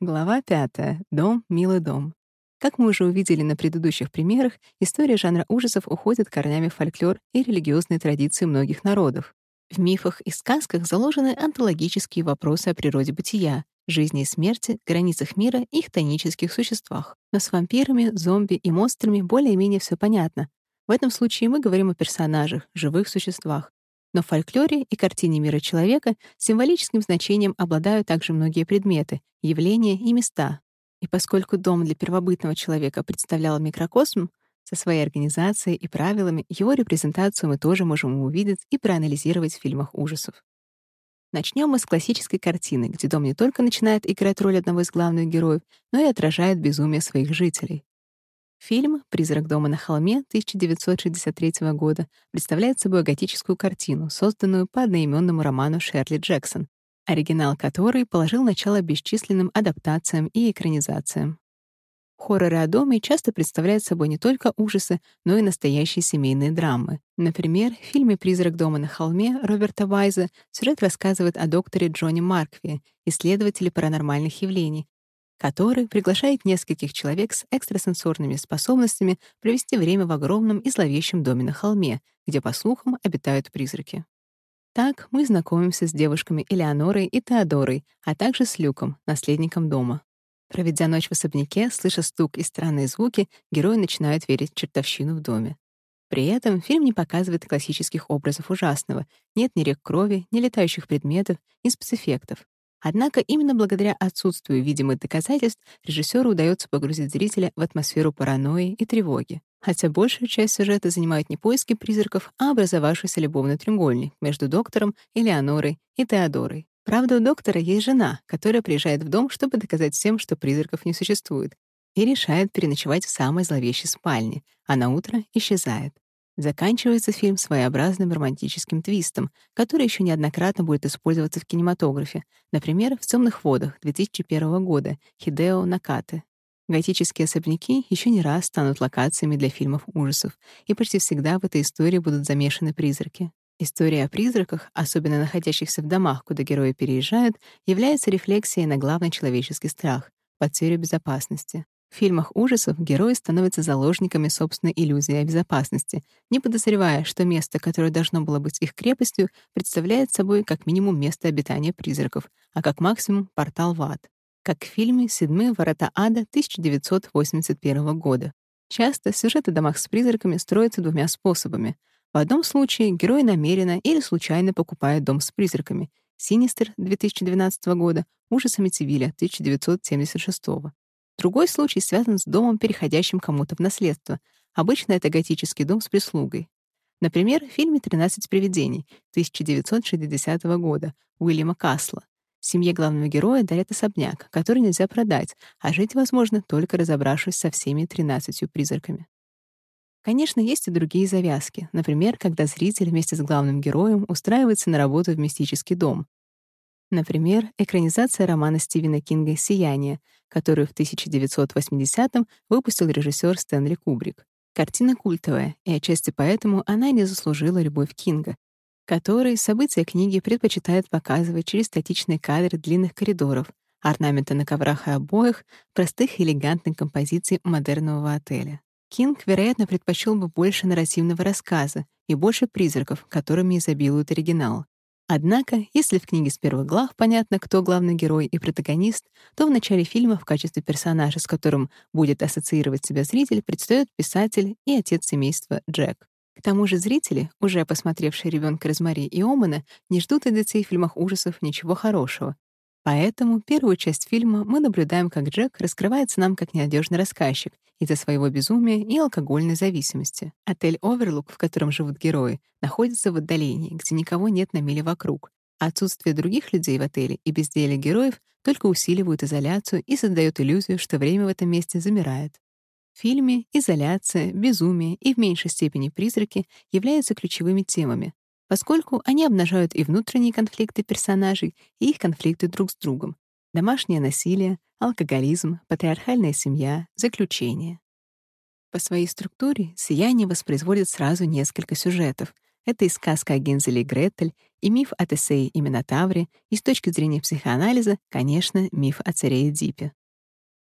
Глава 5. Дом, милый дом. Как мы уже увидели на предыдущих примерах, история жанра ужасов уходит корнями в фольклор и религиозные традиции многих народов. В мифах и сказках заложены антологические вопросы о природе бытия, жизни и смерти, границах мира и их тонических существах. Но с вампирами, зомби и монстрами более-менее все понятно. В этом случае мы говорим о персонажах, живых существах, но в фольклоре и картине мира человека символическим значением обладают также многие предметы, явления и места. И поскольку дом для первобытного человека представлял микрокосм, со своей организацией и правилами его репрезентацию мы тоже можем увидеть и проанализировать в фильмах ужасов. Начнем мы с классической картины, где дом не только начинает играть роль одного из главных героев, но и отражает безумие своих жителей. Фильм «Призрак дома на холме» 1963 года представляет собой готическую картину, созданную по одноименному роману Шерли Джексон, оригинал которой положил начало бесчисленным адаптациям и экранизациям. Хорроры о доме часто представляют собой не только ужасы, но и настоящие семейные драмы. Например, в фильме «Призрак дома на холме» Роберта Вайза сюжет рассказывает о докторе Джонни Маркви, исследователе паранормальных явлений, который приглашает нескольких человек с экстрасенсорными способностями провести время в огромном и зловещем доме на холме, где, по слухам, обитают призраки. Так мы знакомимся с девушками Элеонорой и Теодорой, а также с Люком, наследником дома. Проведя ночь в особняке, слыша стук и странные звуки, герои начинают верить в чертовщину в доме. При этом фильм не показывает классических образов ужасного. Нет ни рек крови, ни летающих предметов, ни спецэффектов. Однако именно благодаря отсутствию видимых доказательств режиссеру удается погрузить зрителя в атмосферу паранойи и тревоги. Хотя большую часть сюжета занимают не поиски призраков, а образовавшийся любовный треугольник между доктором, Элеонорой и Теодорой. Правда, у доктора есть жена, которая приезжает в дом, чтобы доказать всем, что призраков не существует, и решает переночевать в самой зловещей спальне, а на утро исчезает. Заканчивается фильм своеобразным романтическим твистом, который еще неоднократно будет использоваться в кинематографе, например, в «Темных водах» 2001 года Хидео Накаты. Готические особняки еще не раз станут локациями для фильмов ужасов, и почти всегда в этой истории будут замешаны призраки. История о призраках, особенно находящихся в домах, куда герои переезжают, является рефлексией на главный человеческий страх — потерю безопасности. В фильмах ужасов герои становятся заложниками собственной иллюзии о безопасности, не подозревая, что место, которое должно было быть их крепостью, представляет собой как минимум место обитания призраков, а как максимум — портал в ад. Как в фильме «Седьмые ворота ада» 1981 года. Часто сюжет о домах с призраками строится двумя способами. В одном случае герой намеренно или случайно покупает дом с призраками. «Синистер» 2012 года, «Ужас Амитивилля» 1976 Другой случай связан с домом, переходящим кому-то в наследство. Обычно это готический дом с прислугой. Например, в фильме «13 привидений» 1960 года Уильяма Касла. Семье главного героя дарят особняк, который нельзя продать, а жить возможно, только разобравшись со всеми 13 призраками. Конечно, есть и другие завязки. Например, когда зритель вместе с главным героем устраивается на работу в мистический дом. Например, экранизация романа Стивена Кинга «Сияние», которую в 1980-м выпустил режиссер Стэнли Кубрик. Картина культовая, и отчасти поэтому она не заслужила любовь Кинга, который события книги предпочитает показывать через статичные кадры длинных коридоров, орнаменты на коврах и обоях, простых элегантных композиций модернового отеля. Кинг, вероятно, предпочел бы больше нарративного рассказа и больше призраков, которыми изобилует оригинал. Однако, если в книге с первых глав понятно, кто главный герой и протагонист, то в начале фильма в качестве персонажа, с которым будет ассоциировать себя зритель, предстает писатель и отец семейства Джек. К тому же зрители, уже посмотревшие «Ребёнка Розмари» и «Омана», не ждут от детей в фильмах ужасов ничего хорошего. Поэтому первую часть фильма мы наблюдаем, как Джек раскрывается нам как ненадежный рассказчик из-за своего безумия и алкогольной зависимости. Отель «Оверлук», в котором живут герои, находится в отдалении, где никого нет на миле вокруг. отсутствие других людей в отеле и безделие героев только усиливают изоляцию и создают иллюзию, что время в этом месте замирает. В фильме изоляция, безумие и в меньшей степени призраки являются ключевыми темами, поскольку они обнажают и внутренние конфликты персонажей, и их конфликты друг с другом. Домашнее насилие, алкоголизм, патриархальная семья, заключение. По своей структуре «Сияние» воспроизводит сразу несколько сюжетов. Это и сказка о Гензеле и Гретель, и миф о Тесее и Минотавре, и с точки зрения психоанализа, конечно, миф о царе Эдипе.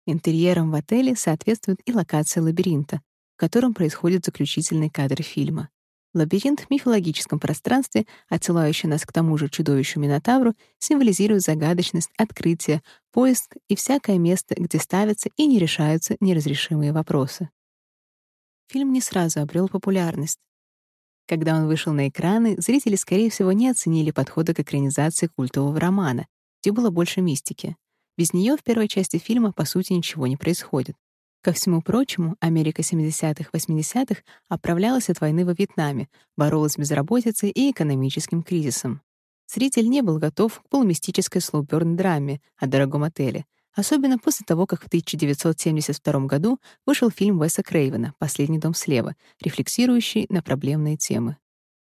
Интерьером в отеле соответствует и локация лабиринта, в котором происходят заключительные кадры фильма. Лабиринт в мифологическом пространстве, отсылающий нас к тому же чудовищу Минотавру, символизирует загадочность, открытие, поиск и всякое место, где ставятся и не решаются неразрешимые вопросы. Фильм не сразу обрел популярность. Когда он вышел на экраны, зрители, скорее всего, не оценили подхода к экранизации культового романа, где было больше мистики. Без нее в первой части фильма, по сути, ничего не происходит. Ко всему прочему, Америка 70-х, 80-х оправлялась от войны во Вьетнаме, боролась с безработицей и экономическим кризисом. Зритель не был готов к полумистической слоуперн-драме о дорогом отеле, особенно после того, как в 1972 году вышел фильм Уэса Крейвена «Последний дом слева», рефлексирующий на проблемные темы.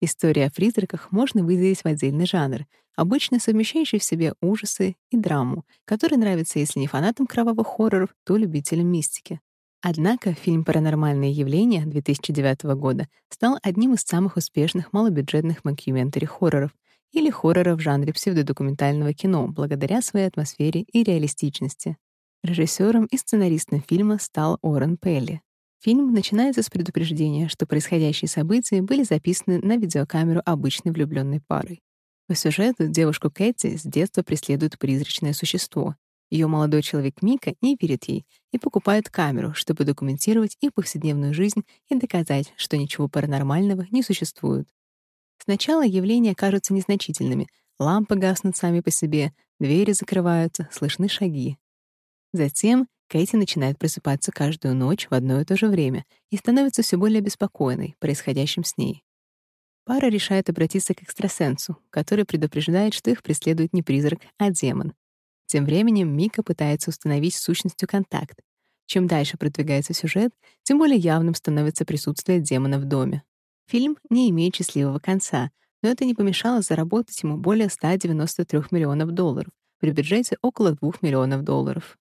История о призраках можно выделить в отдельный жанр, обычно совмещающий в себе ужасы и драму, который нравится, если не фанатам кровавых хорроров, то любителям мистики. Однако фильм «Паранормальные явления» 2009 года стал одним из самых успешных малобюджетных мокюментари-хорроров или хорроров в жанре псевдодокументального кино благодаря своей атмосфере и реалистичности. Режиссером и сценаристом фильма стал Орен Пелли. Фильм начинается с предупреждения, что происходящие события были записаны на видеокамеру обычной влюбленной парой. По сюжету девушку Кэти с детства преследует призрачное существо. Ее молодой человек Мика не верит ей и покупает камеру, чтобы документировать их повседневную жизнь и доказать, что ничего паранормального не существует. Сначала явления кажутся незначительными. Лампы гаснут сами по себе, двери закрываются, слышны шаги. Затем Кэти начинает просыпаться каждую ночь в одно и то же время и становится все более беспокойной происходящим с ней. Пара решает обратиться к экстрасенсу, который предупреждает, что их преследует не призрак, а демон. Тем временем Мика пытается установить с сущностью контакт. Чем дальше продвигается сюжет, тем более явным становится присутствие демона в доме. Фильм не имеет счастливого конца, но это не помешало заработать ему более 193 миллионов долларов при бюджете около 2 миллионов долларов.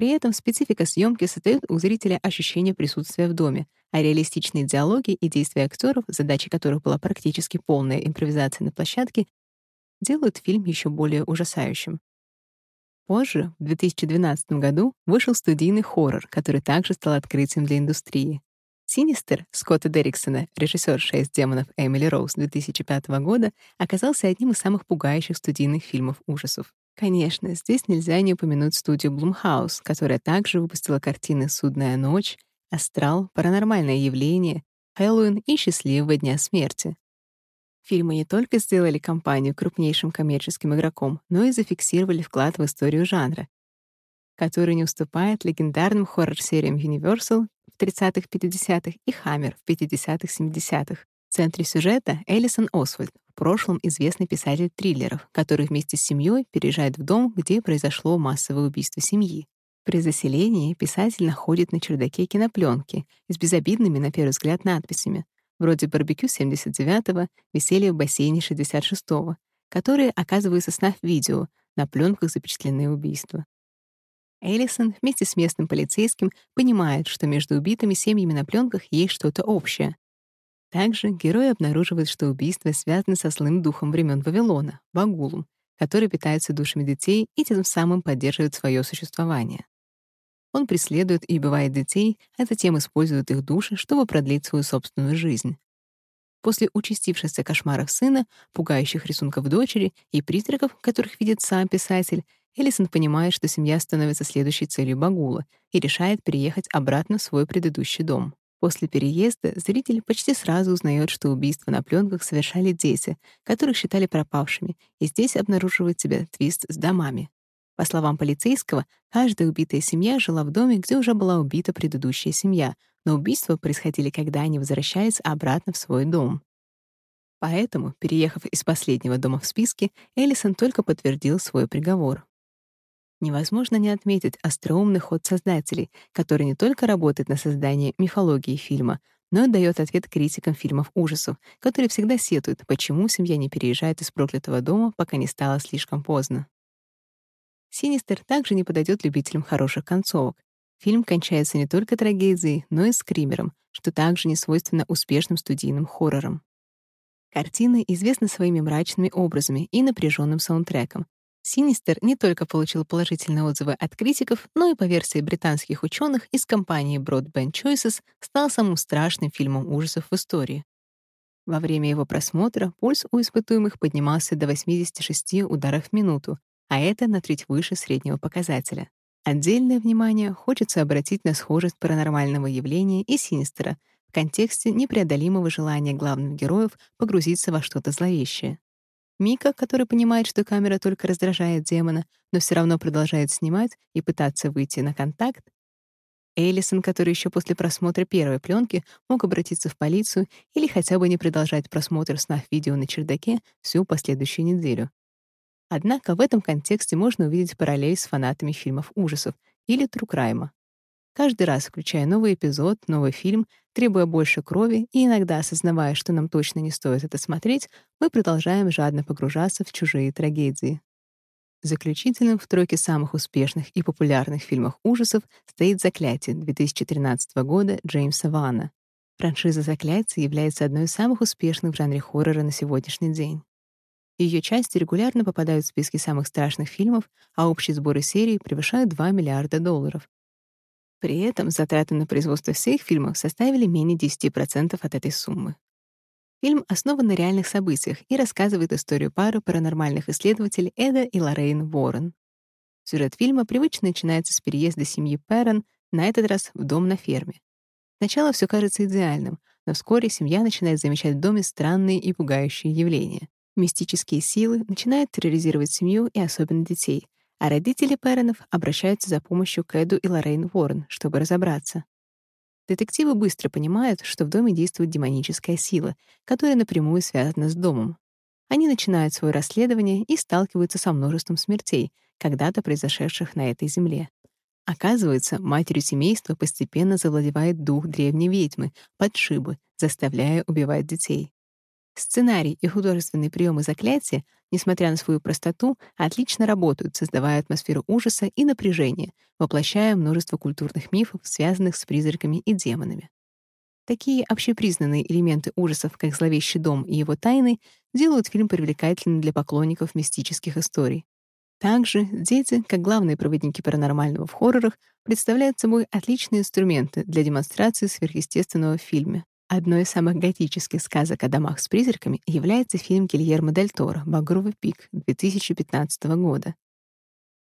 При этом специфика съемки создает у зрителя ощущение присутствия в доме, а реалистичные диалоги и действия актеров, задача которых была практически полная импровизация на площадке, делают фильм еще более ужасающим. Позже, в 2012 году, вышел студийный хоррор, который также стал открытием для индустрии. «Синистер» Скотта Дерриксона, режиссер «Шесть демонов» Эмили Роуз 2005 года, оказался одним из самых пугающих студийных фильмов ужасов. Конечно, здесь нельзя не упомянуть студию Blumhouse, которая также выпустила картины «Судная ночь», «Астрал», «Паранормальное явление», «Хэллоуин» и «Счастливого дня смерти». Фильмы не только сделали компанию крупнейшим коммерческим игроком, но и зафиксировали вклад в историю жанра, который не уступает легендарным хоррор-сериям Universal в 30-х-50-х и Hammer в 50-х-70-х. В центре сюжета Элисон Освальд, в прошлом известный писатель триллеров, который вместе с семьей переезжает в дом, где произошло массовое убийство семьи. При заселении писатель находит на чердаке кинопленки с безобидными, на первый взгляд, надписями, вроде «Барбекю 79-го», «Веселье в бассейне 66-го», которые оказываются снав видео, на пленках запечатлены убийства. Эллисон вместе с местным полицейским понимает, что между убитыми семьями на пленках есть что-то общее, также герой обнаруживает, что убийство связано со злым духом времен Вавилона, Багулум, который питается душами детей и тем самым поддерживает свое существование. Он преследует и убивает детей, а затем использует их души, чтобы продлить свою собственную жизнь. После участившихся кошмаров сына, пугающих рисунков дочери и призраков, которых видит сам писатель, Элисон понимает, что семья становится следующей целью Багула и решает переехать обратно в свой предыдущий дом. После переезда зритель почти сразу узнает, что убийства на пленках совершали дети, которых считали пропавшими, и здесь обнаруживает себя твист с домами. По словам полицейского, каждая убитая семья жила в доме, где уже была убита предыдущая семья, но убийства происходили, когда они возвращались обратно в свой дом. Поэтому, переехав из последнего дома в списке, Эллисон только подтвердил свой приговор. Невозможно не отметить остроумный ход создателей, который не только работает на создании мифологии фильма, но и дает ответ критикам фильмов ужасов, которые всегда сетуют, почему семья не переезжает из проклятого дома, пока не стало слишком поздно. «Синистер» также не подойдет любителям хороших концовок. Фильм кончается не только трагедией, но и скримером, что также не свойственно успешным студийным хоррорам. Картина известна своими мрачными образами и напряженным саундтреком. «Синистер» не только получил положительные отзывы от критиков, но и по версии британских ученых из компании Broadband Choices стал самым страшным фильмом ужасов в истории. Во время его просмотра пульс у испытуемых поднимался до 86 ударов в минуту, а это на треть выше среднего показателя. Отдельное внимание хочется обратить на схожесть паранормального явления и Синистера в контексте непреодолимого желания главных героев погрузиться во что-то зловещее. Мика, который понимает, что камера только раздражает демона, но все равно продолжает снимать и пытаться выйти на контакт, Эллисон, который еще после просмотра первой пленки мог обратиться в полицию или хотя бы не продолжать просмотр снов видео на чердаке всю последующую неделю. Однако в этом контексте можно увидеть параллель с фанатами фильмов ужасов или трукрайма. Каждый раз, включая новый эпизод, новый фильм, требуя больше крови и иногда осознавая, что нам точно не стоит это смотреть, мы продолжаем жадно погружаться в чужие трагедии. Заключительным в тройке самых успешных и популярных фильмов ужасов стоит «Заклятие» 2013 года Джеймса Вана. Франшиза «Заклятие» является одной из самых успешных в жанре хоррора на сегодняшний день. Ее части регулярно попадают в списки самых страшных фильмов, а общие сборы серии превышают 2 миллиарда долларов. При этом затраты на производство всех фильмов составили менее 10% от этой суммы. Фильм основан на реальных событиях и рассказывает историю пары паранормальных исследователей Эда и Лоррейн Уоррен. Сюжет фильма привычно начинается с переезда семьи Перрон, на этот раз в дом на ферме. Сначала все кажется идеальным, но вскоре семья начинает замечать в доме странные и пугающие явления. Мистические силы начинают терроризировать семью и особенно детей, а родители Перронов обращаются за помощью к Эду и Лоррейн Уоррен, чтобы разобраться. Детективы быстро понимают, что в доме действует демоническая сила, которая напрямую связана с домом. Они начинают свое расследование и сталкиваются со множеством смертей, когда-то произошедших на этой земле. Оказывается, матерью семейства постепенно завладевает дух древней ведьмы, подшибы, заставляя убивать детей. Сценарий и художественные приемы заклятия, несмотря на свою простоту, отлично работают, создавая атмосферу ужаса и напряжения, воплощая множество культурных мифов, связанных с призраками и демонами. Такие общепризнанные элементы ужасов, как «Зловещий дом» и его тайны, делают фильм привлекательным для поклонников мистических историй. Также дети, как главные проводники паранормального в хоррорах, представляют собой отличные инструменты для демонстрации сверхъестественного в фильме. Одной из самых готических сказок о домах с призраками является фильм Гильермо Дель Торо «Багровый пик» 2015 года.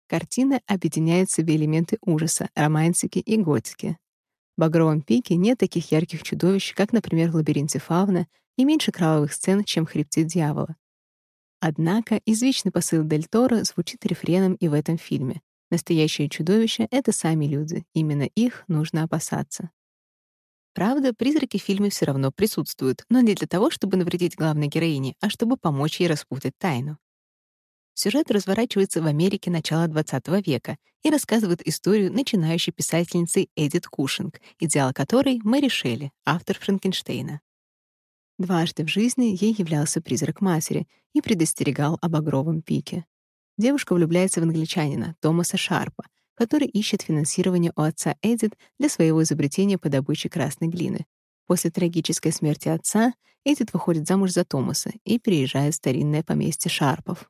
Картина объединяет в себе элементы ужаса, романтики и готики. В «Багровом пике» нет таких ярких чудовищ, как, например, в «Лабиринте фауна», и меньше кровавых сцен, чем в «Хребте дьявола». Однако извечный посыл Дель Торо звучит рефреном и в этом фильме. Настоящие чудовища — это сами люди, именно их нужно опасаться. Правда, призраки в фильме все равно присутствуют, но не для того, чтобы навредить главной героине, а чтобы помочь ей распутать тайну. Сюжет разворачивается в Америке начала XX века и рассказывает историю начинающей писательницы Эдит Кушинг, идеал которой Мэри Шелли, автор Франкенштейна. Дважды в жизни ей являлся призрак матери и предостерегал об огровом пике. Девушка влюбляется в англичанина Томаса Шарпа, который ищет финансирование у отца Эдит для своего изобретения по добыче красной глины. После трагической смерти отца Эдит выходит замуж за Томаса и переезжает в старинное поместье Шарпов.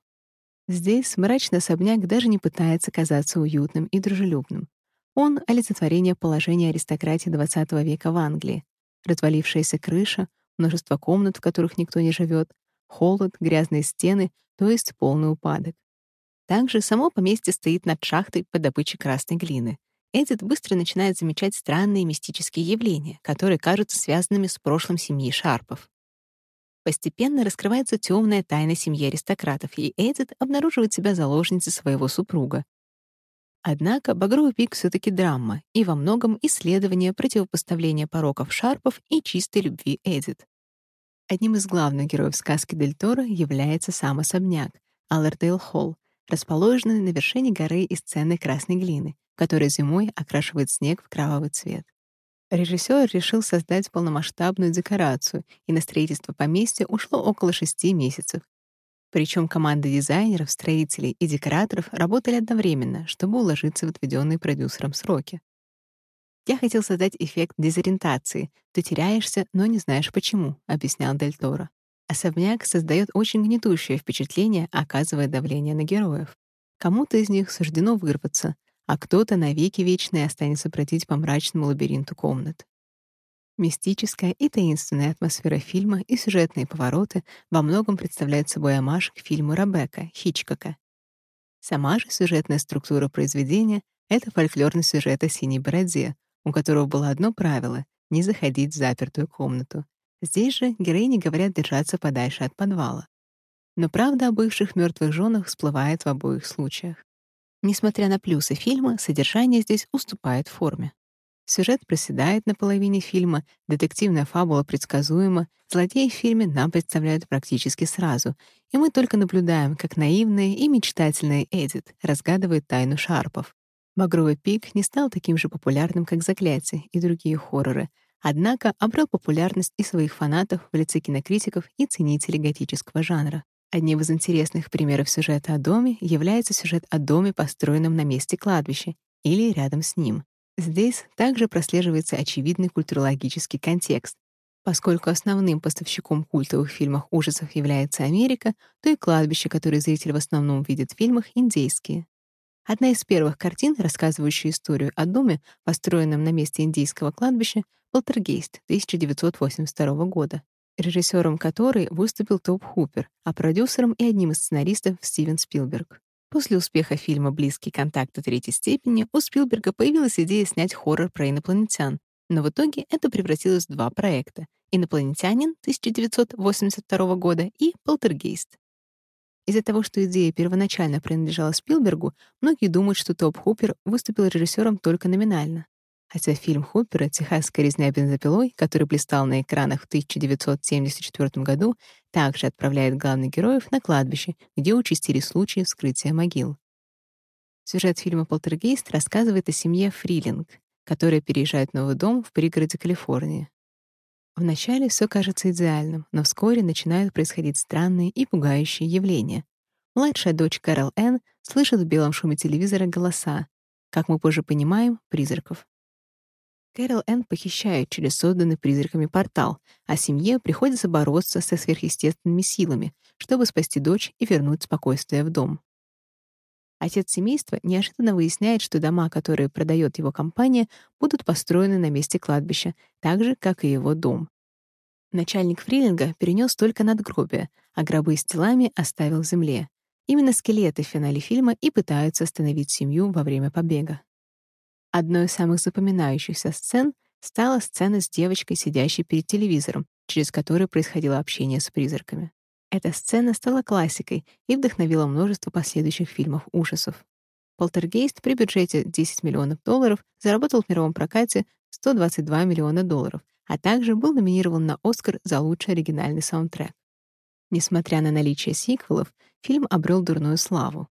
Здесь мрачный особняк даже не пытается казаться уютным и дружелюбным. Он — олицетворение положения аристократии XX века в Англии. Развалившаяся крыша, множество комнат, в которых никто не живет, холод, грязные стены, то есть полный упадок. Также само поместье стоит над шахтой по добыче красной глины. Эдит быстро начинает замечать странные мистические явления, которые кажутся связанными с прошлым семьи Шарпов. Постепенно раскрывается темная тайна семьи аристократов, и Эдит обнаруживает себя заложницей своего супруга. Однако «Багровый пик» все таки драма и во многом исследование противопоставления пороков Шарпов и чистой любви Эдит. Одним из главных героев сказки Дель Торо является сам особняк — Аллердейл Холл, расположенный на вершине горы из ценной красной глины, которая зимой окрашивает снег в кровавый цвет. Режиссер решил создать полномасштабную декорацию, и на строительство поместья ушло около шести месяцев. Причем команды дизайнеров, строителей и декораторов работали одновременно, чтобы уложиться в отведенные продюсером сроки. «Я хотел создать эффект дезориентации. Ты теряешься, но не знаешь почему», — объяснял Дель Торо. Особняк создает очень гнетущее впечатление, оказывая давление на героев. Кому-то из них суждено вырваться, а кто-то навеки вечные останется бродить по мрачному лабиринту комнат. Мистическая и таинственная атмосфера фильма и сюжетные повороты во многом представляют собой омаж к фильму «Ребекка» Хичкока. Сама же сюжетная структура произведения — это фольклорный сюжет о синей бороде, у которого было одно правило — не заходить в запертую комнату. Здесь же героини говорят держаться подальше от подвала. Но правда о бывших мертвых женах всплывает в обоих случаях. Несмотря на плюсы фильма, содержание здесь уступает форме. Сюжет проседает на половине фильма, детективная фабула предсказуема, злодеи в фильме нам представляют практически сразу, и мы только наблюдаем, как наивная и мечтательная Эдит разгадывает тайну шарпов. «Багровый пик» не стал таким же популярным, как «Заклятие» и другие хорроры, однако обрел популярность и своих фанатов в лице кинокритиков и ценителей готического жанра. Одним из интересных примеров сюжета о доме является сюжет о доме, построенном на месте кладбища или рядом с ним. Здесь также прослеживается очевидный культурологический контекст. Поскольку основным поставщиком культовых фильмов ужасов является Америка, то и кладбища, которые зритель в основном видит в фильмах, индейские. Одна из первых картин, рассказывающая историю о доме, построенном на месте индийского кладбища, «Полтергейст» 1982 года, режиссером которой выступил Топ Хупер, а продюсером и одним из сценаристов Стивен Спилберг. После успеха фильма «Близкие контакты третьей степени» у Спилберга появилась идея снять хоррор про инопланетян, но в итоге это превратилось в два проекта «Инопланетянин» 1982 года и «Полтергейст». Из-за того, что идея первоначально принадлежала Спилбергу, многие думают, что Топ Хупер выступил режиссером только номинально. Хотя фильм Хупера «Техасская резня бензопилой», который блистал на экранах в 1974 году, также отправляет главных героев на кладбище, где участились случаи вскрытия могил. Сюжет фильма «Полтергейст» рассказывает о семье Фрилинг, которая переезжает в новый дом в пригороде Калифорнии. Вначале все кажется идеальным, но вскоре начинают происходить странные и пугающие явления. Младшая дочь Кэрол Энн слышит в белом шуме телевизора голоса, как мы позже понимаем, призраков. Кэрол Энн похищают через созданный призраками портал, а семье приходится бороться со сверхъестественными силами, чтобы спасти дочь и вернуть спокойствие в дом. Отец семейства неожиданно выясняет, что дома, которые продает его компания, будут построены на месте кладбища, так же, как и его дом. Начальник фрилинга перенес только надгробия, а гробы с телами оставил в земле. Именно скелеты в финале фильма и пытаются остановить семью во время побега. Одной из самых запоминающихся сцен стала сцена с девочкой, сидящей перед телевизором, через которую происходило общение с призраками. Эта сцена стала классикой и вдохновила множество последующих фильмов ужасов. «Полтергейст» при бюджете 10 миллионов долларов заработал в мировом прокате 122 миллиона долларов, а также был номинирован на «Оскар» за лучший оригинальный саундтрек. Несмотря на наличие сиквелов, фильм обрел дурную славу.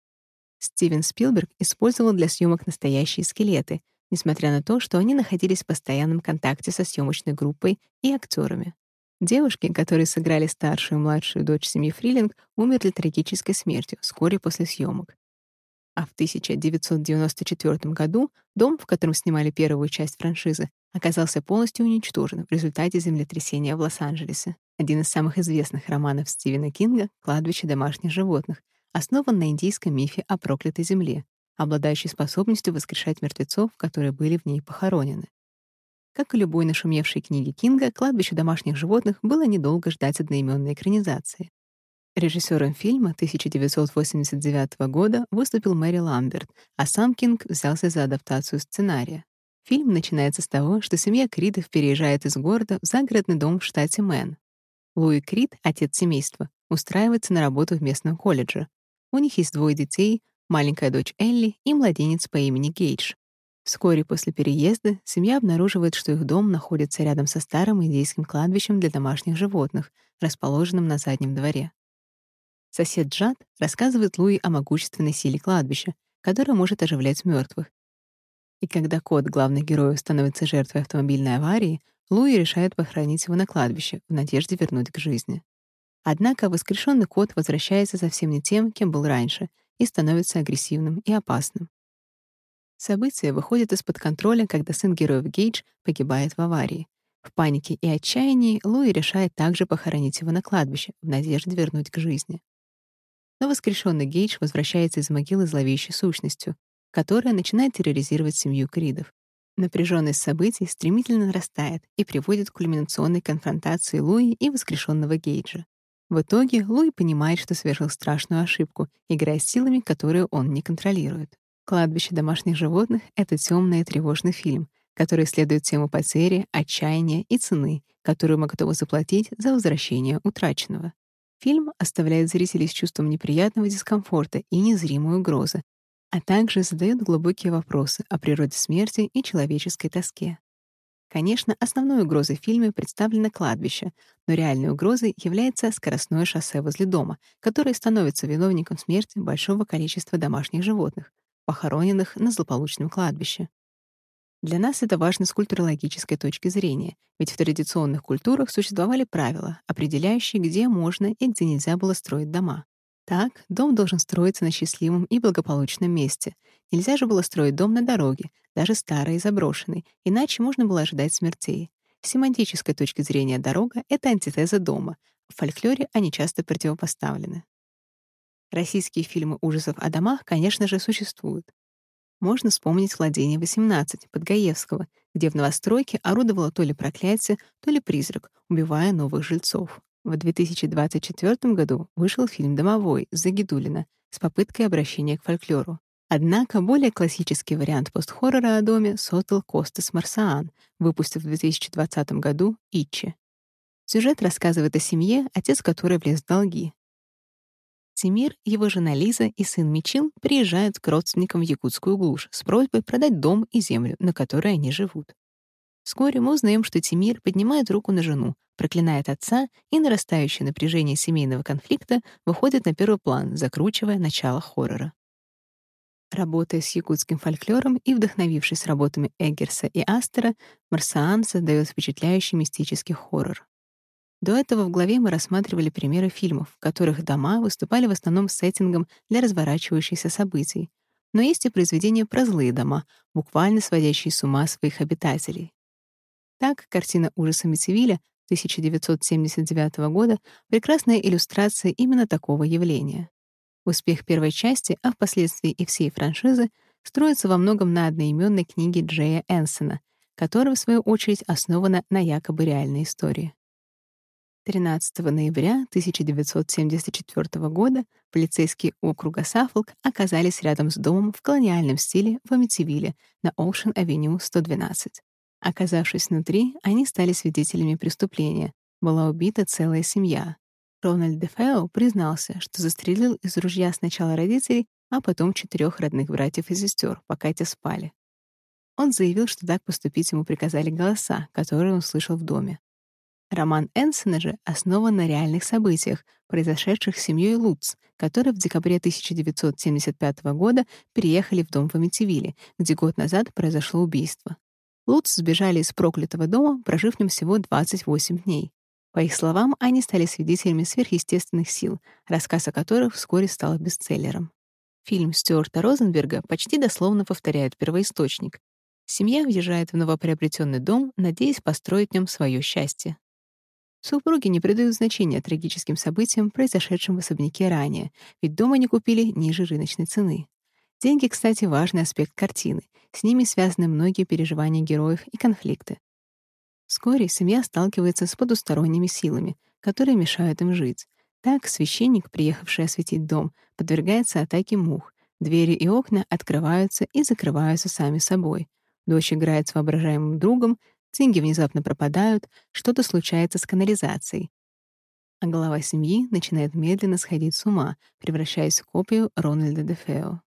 Стивен Спилберг использовал для съемок настоящие скелеты, несмотря на то, что они находились в постоянном контакте со съемочной группой и актерами. Девушки, которые сыграли старшую и младшую дочь семьи Фрилинг, умерли трагической смертью вскоре после съемок. А в 1994 году дом, в котором снимали первую часть франшизы, оказался полностью уничтожен в результате землетрясения в Лос-Анджелесе. Один из самых известных романов Стивена Кинга «Кладбище домашних животных», основан на индийском мифе о проклятой земле, обладающей способностью воскрешать мертвецов, которые были в ней похоронены. Как и любой нашумевшей книге Кинга, «Кладбище домашних животных» было недолго ждать одноименной экранизации. Режиссером фильма 1989 года выступила Мэри Ламберт, а сам Кинг взялся за адаптацию сценария. Фильм начинается с того, что семья Кридов переезжает из города в загородный дом в штате Мэн. Луи Крид, отец семейства, устраивается на работу в местном колледже, у них есть двое детей, маленькая дочь Элли и младенец по имени Гейдж. Вскоре после переезда семья обнаруживает, что их дом находится рядом со старым индейским кладбищем для домашних животных, расположенным на заднем дворе. Сосед Джад рассказывает Луи о могущественной силе кладбища, которая может оживлять мертвых. И когда кот главных героев становится жертвой автомобильной аварии, Луи решает похоронить его на кладбище в надежде вернуть к жизни. Однако воскрешенный кот возвращается совсем не тем, кем был раньше, и становится агрессивным и опасным. События выходят из-под контроля, когда сын героев Гейдж погибает в аварии. В панике и отчаянии Луи решает также похоронить его на кладбище в надежде вернуть к жизни. Но воскрешенный Гейдж возвращается из могилы зловещей сущностью, которая начинает терроризировать семью Кридов. Напряженность событий стремительно нарастает и приводит к кульминационной конфронтации Луи и воскрешенного Гейджа. В итоге Луи понимает, что совершил страшную ошибку, играя с силами, которые он не контролирует. «Кладбище домашних животных» — это темный и тревожный фильм, который исследует тему потери, отчаяния и цены, которую мы готовы заплатить за возвращение утраченного. Фильм оставляет зрителей с чувством неприятного дискомфорта и незримой угрозы, а также задает глубокие вопросы о природе смерти и человеческой тоске. Конечно, основной угрозой в фильме представлено кладбище, но реальной угрозой является скоростное шоссе возле дома, которое становится виновником смерти большого количества домашних животных, похороненных на злополучном кладбище. Для нас это важно с культурологической точки зрения, ведь в традиционных культурах существовали правила, определяющие, где можно и где нельзя было строить дома. Так, дом должен строиться на счастливом и благополучном месте. Нельзя же было строить дом на дороге, даже старый и заброшенный, иначе можно было ожидать смертей. С семантической точки зрения дорога — это антитеза дома. В фольклоре они часто противопоставлены. Российские фильмы ужасов о домах, конечно же, существуют. Можно вспомнить «Владение 18» Подгаевского, где в новостройке орудовало то ли проклятие, то ли призрак, убивая новых жильцов. В 2024 году вышел фильм «Домовой» Загидулина с попыткой обращения к фольклору. Однако более классический вариант постхоррора о доме создал Костас Марсаан, выпустив в 2020 году «Ичи». Сюжет рассказывает о семье, отец которой влез в долги. Тимир, его жена Лиза и сын Мичил приезжают к родственникам в якутскую глушь с просьбой продать дом и землю, на которой они живут. Вскоре мы узнаем, что Тимир поднимает руку на жену, проклинает отца, и нарастающее напряжение семейного конфликта выходит на первый план, закручивая начало хоррора. Работая с якутским фольклором и вдохновившись работами Эггерса и Астера, Марсаан создает впечатляющий мистический хоррор. До этого в главе мы рассматривали примеры фильмов, в которых дома выступали в основном сеттингом для разворачивающихся событий. Но есть и произведения про злые дома, буквально сводящие с ума своих обитателей. Так, картина ужаса Митивиля 1979 года — прекрасная иллюстрация именно такого явления. Успех первой части, а впоследствии и всей франшизы, строится во многом на одноименной книге Джея Энсона, которая, в свою очередь, основана на якобы реальной истории. 13 ноября 1974 года полицейские округа Саффолк оказались рядом с домом в колониальном стиле в Амитивилле на Оушен-авеню 112. Оказавшись внутри, они стали свидетелями преступления. Была убита целая семья. Рональд Дефео признался, что застрелил из ружья сначала родителей, а потом четырех родных братьев и сестер, пока те спали. Он заявил, что так поступить ему приказали голоса, которые он слышал в доме. Роман Энсона же основан на реальных событиях, произошедших с семьей Луц, которые в декабре 1975 года переехали в дом в Амитивилле, где год назад произошло убийство. Лутц сбежали из проклятого дома, прожив в нем всего 28 дней. По их словам, они стали свидетелями сверхъестественных сил, рассказ о которых вскоре стал бестселлером. Фильм Стюарта Розенберга почти дословно повторяет первоисточник. Семья въезжает в новоприобретенный дом, надеясь построить в нем свое счастье. Супруги не придают значения трагическим событиям, произошедшим в особняке ранее, ведь дома они купили ниже рыночной цены. Деньги, кстати, важный аспект картины. С ними связаны многие переживания героев и конфликты. Вскоре семья сталкивается с потусторонними силами, которые мешают им жить. Так священник, приехавший осветить дом, подвергается атаке мух. Двери и окна открываются и закрываются сами собой. Дочь играет с воображаемым другом, деньги внезапно пропадают, что-то случается с канализацией. А голова семьи начинает медленно сходить с ума, превращаясь в копию Рональда де Фео.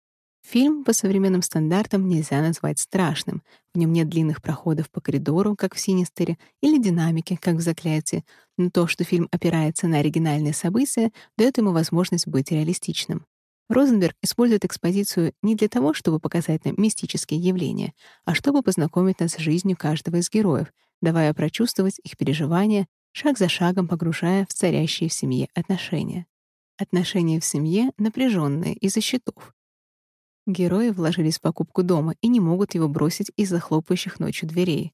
Фильм по современным стандартам нельзя назвать страшным. В нем нет длинных проходов по коридору, как в «Синистере», или динамики, как в «Заклятии», но то, что фильм опирается на оригинальные события, дает ему возможность быть реалистичным. Розенберг использует экспозицию не для того, чтобы показать нам мистические явления, а чтобы познакомить нас с жизнью каждого из героев, давая прочувствовать их переживания, шаг за шагом погружая в царящие в семье отношения. Отношения в семье напряженные из-за счетов, Герои вложились в покупку дома и не могут его бросить из-за хлопающих ночью дверей.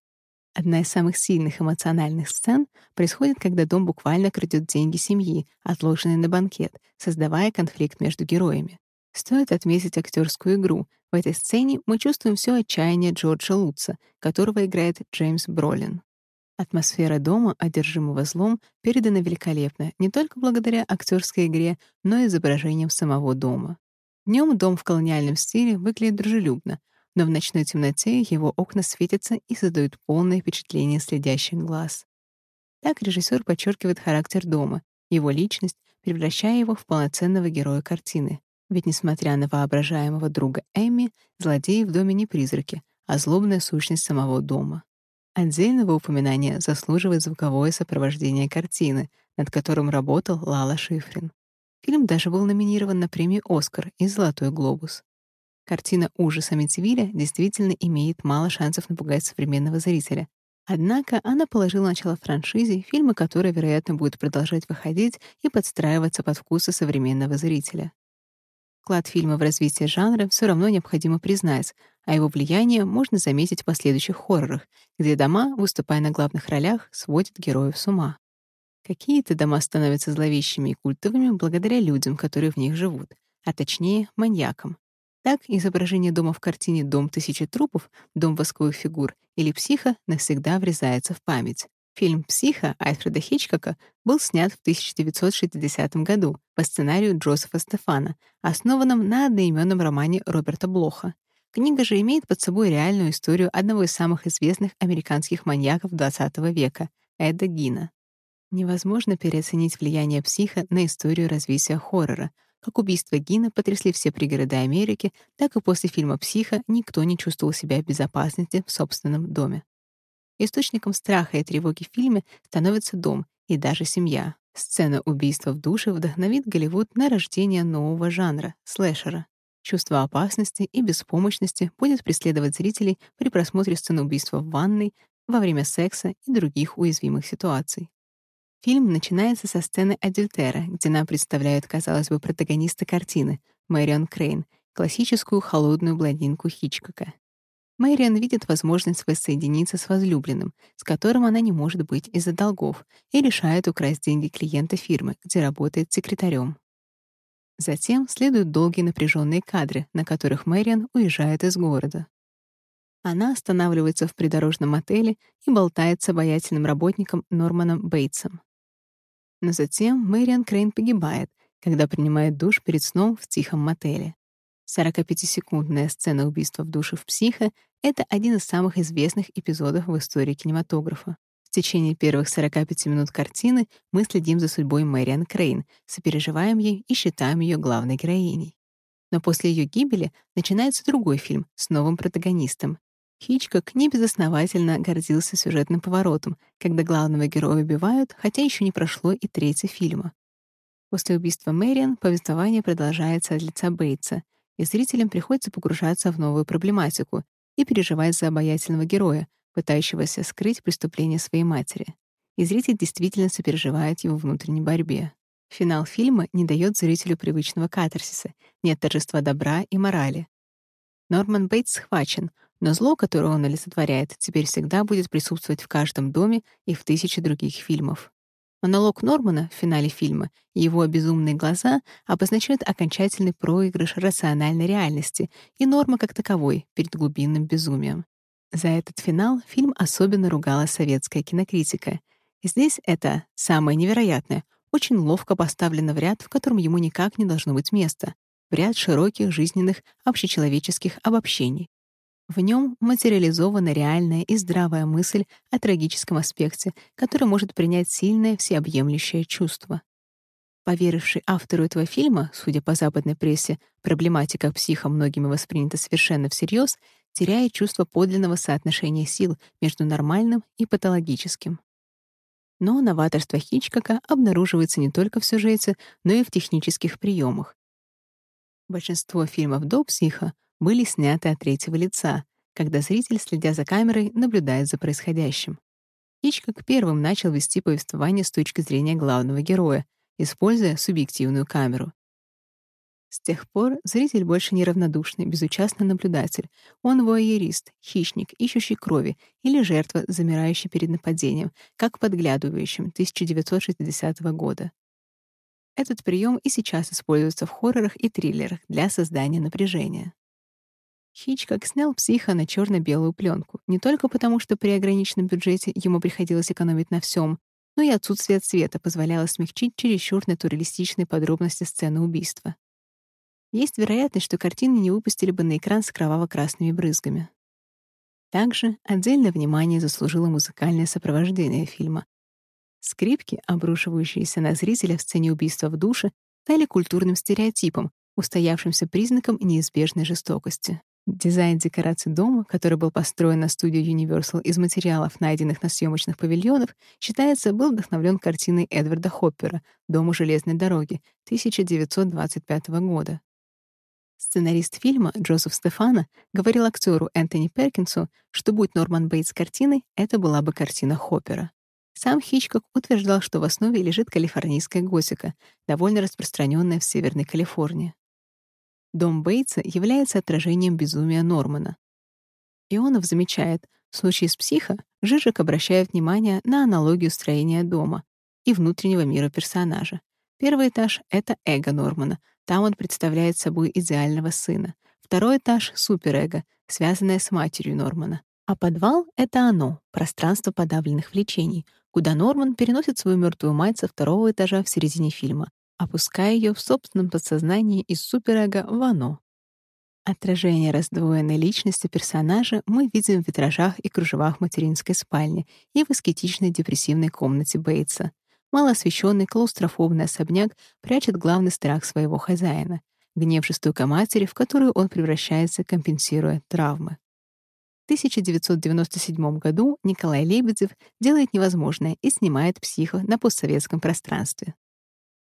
Одна из самых сильных эмоциональных сцен происходит, когда дом буквально крадет деньги семьи, отложенные на банкет, создавая конфликт между героями. Стоит отметить актерскую игру. В этой сцене мы чувствуем все отчаяние Джорджа Лутца, которого играет Джеймс Бролин. Атмосфера дома, одержимого злом, передана великолепно не только благодаря актерской игре, но и изображением самого дома. Днем дом в колониальном стиле выглядит дружелюбно, но в ночной темноте его окна светятся и создают полное впечатление следящих глаз. Так режиссер подчеркивает характер дома, его личность, превращая его в полноценного героя картины. Ведь, несмотря на воображаемого друга Эми, злодеи в доме не призраки, а злобная сущность самого дома. Отдельного упоминания заслуживает звуковое сопровождение картины, над которым работал Лала Шифрин. Фильм даже был номинирован на премию «Оскар» и «Золотой глобус». Картина «Ужас Амитивилля» действительно имеет мало шансов напугать современного зрителя. Однако она положила начало франшизе, фильмы которой, вероятно, будут продолжать выходить и подстраиваться под вкусы современного зрителя. Вклад фильма в развитие жанра все равно необходимо признать, а его влияние можно заметить в последующих хоррорах, где дома, выступая на главных ролях, сводят героев с ума. Какие-то дома становятся зловещими и культовыми благодаря людям, которые в них живут, а точнее — маньякам. Так, изображение дома в картине «Дом тысячи трупов», «Дом восковых фигур» или «Психа» навсегда врезается в память. Фильм «Психа» Альфреда Хичкока был снят в 1960 году по сценарию Джозефа Стефана, основанном на одноименном романе Роберта Блоха. Книга же имеет под собой реальную историю одного из самых известных американских маньяков XX века — Эда Гина. Невозможно переоценить влияние «Психа» на историю развития хоррора — как убийства Гина потрясли все пригороды Америки, так и после фильма «Психо» никто не чувствовал себя в безопасности в собственном доме. Источником страха и тревоги в фильме становится дом и даже семья. Сцена убийства в душе вдохновит Голливуд на рождение нового жанра — слэшера. Чувство опасности и беспомощности будет преследовать зрителей при просмотре сцены убийства в ванной, во время секса и других уязвимых ситуаций. Фильм начинается со сцены Адюльтера, где нам представляют, казалось бы, протагониста картины — Мэрион Крейн, классическую холодную блондинку Хичкока. Мэрион видит возможность воссоединиться с возлюбленным, с которым она не может быть из-за долгов, и решает украсть деньги клиента фирмы, где работает секретарем. Затем следуют долгие напряженные кадры, на которых Мэрион уезжает из города. Она останавливается в придорожном отеле и болтает с обаятельным работником Норманом Бейтсом. Но затем Мэриан Крейн погибает, когда принимает душ перед сном в тихом мотеле. 45-секундная сцена убийства в душе в «Психо» — это один из самых известных эпизодов в истории кинематографа. В течение первых 45 минут картины мы следим за судьбой Мэриан Крейн, сопереживаем ей и считаем ее главной героиней. Но после ее гибели начинается другой фильм с новым протагонистом Хичкок небезосновательно гордился сюжетным поворотом, когда главного героя убивают, хотя еще не прошло и третье фильма. После убийства Мэриан повествование продолжается от лица Бейтса, и зрителям приходится погружаться в новую проблематику и переживать за обаятельного героя, пытающегося скрыть преступление своей матери. И зритель действительно сопереживает его внутренней борьбе. Финал фильма не дает зрителю привычного катарсиса, нет торжества добра и морали. Норман Бейтс схвачен — но зло, которое он олицетворяет, теперь всегда будет присутствовать в каждом доме и в тысяче других фильмов. Монолог Нормана в финале фильма и его безумные глаза обозначают окончательный проигрыш рациональной реальности и нормы как таковой перед глубинным безумием. За этот финал фильм особенно ругала советская кинокритика. Здесь это самое невероятное, очень ловко поставлено в ряд, в котором ему никак не должно быть места, в ряд широких жизненных общечеловеческих обобщений. В нем материализована реальная и здравая мысль о трагическом аспекте, который может принять сильное всеобъемлющее чувство. Поверивший автору этого фильма, судя по западной прессе, проблематика психа многими воспринята совершенно всерьез, теряет чувство подлинного соотношения сил между нормальным и патологическим. Но новаторство Хичкока обнаруживается не только в сюжете, но и в технических приемах. Большинство фильмов до «Психа» были сняты от третьего лица, когда зритель, следя за камерой, наблюдает за происходящим. Хичкок первым начал вести повествование с точки зрения главного героя, используя субъективную камеру. С тех пор зритель больше не равнодушный, безучастный наблюдатель. Он воерист, хищник, ищущий крови или жертва, замирающая перед нападением, как подглядывающим 1960 года. Этот прием и сейчас используется в хоррорах и триллерах для создания напряжения. Хичкок снял «Психа» на черно белую пленку, не только потому, что при ограниченном бюджете ему приходилось экономить на всем, но и отсутствие цвета позволяло смягчить чересчур натуралистичные подробности сцены убийства. Есть вероятность, что картины не выпустили бы на экран с кроваво-красными брызгами. Также отдельное внимание заслужило музыкальное сопровождение фильма. Скрипки, обрушивающиеся на зрителя в сцене убийства в душе, стали культурным стереотипом, устоявшимся признаком неизбежной жестокости. Дизайн декораций дома, который был построен на студию Universal из материалов, найденных на съемочных павильонах, считается, был вдохновлен картиной Эдварда Хоппера «Дом у железной дороги» 1925 года. Сценарист фильма Джозеф Стефана говорил актеру Энтони Перкинсу, что будь Норман Бейтс картиной, это была бы картина Хоппера. Сам Хичкок утверждал, что в основе лежит калифорнийская готика, довольно распространенная в Северной Калифорнии. Дом Бейтса является отражением безумия Нормана. Ионов замечает, в случае с психо Жижик обращает внимание на аналогию строения дома и внутреннего мира персонажа. Первый этаж — это эго Нормана — там он представляет собой идеального сына. Второй этаж — суперэго, связанное с матерью Нормана. А подвал — это оно, пространство подавленных влечений, куда Норман переносит свою мертвую мать со второго этажа в середине фильма, опуская ее в собственном подсознании из суперэго в оно. Отражение раздвоенной личности персонажа мы видим в витражах и кружевах материнской спальни и в аскетичной депрессивной комнате Бейтса — Малоосвещенный клаустрофобный особняк прячет главный страх своего хозяина — гнев жестокой матери, в которую он превращается, компенсируя травмы. В 1997 году Николай Лебедев делает невозможное и снимает «Психо» на постсоветском пространстве.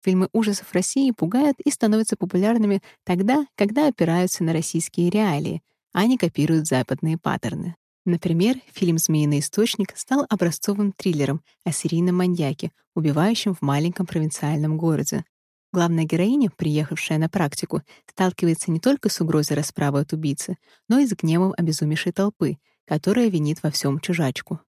Фильмы ужасов России пугают и становятся популярными тогда, когда опираются на российские реалии, а не копируют западные паттерны. Например, фильм «Змеиный источник» стал образцовым триллером о серийном маньяке, убивающем в маленьком провинциальном городе. Главная героиня, приехавшая на практику, сталкивается не только с угрозой расправы от убийцы, но и с гневом обезумевшей толпы, которая винит во всем чужачку.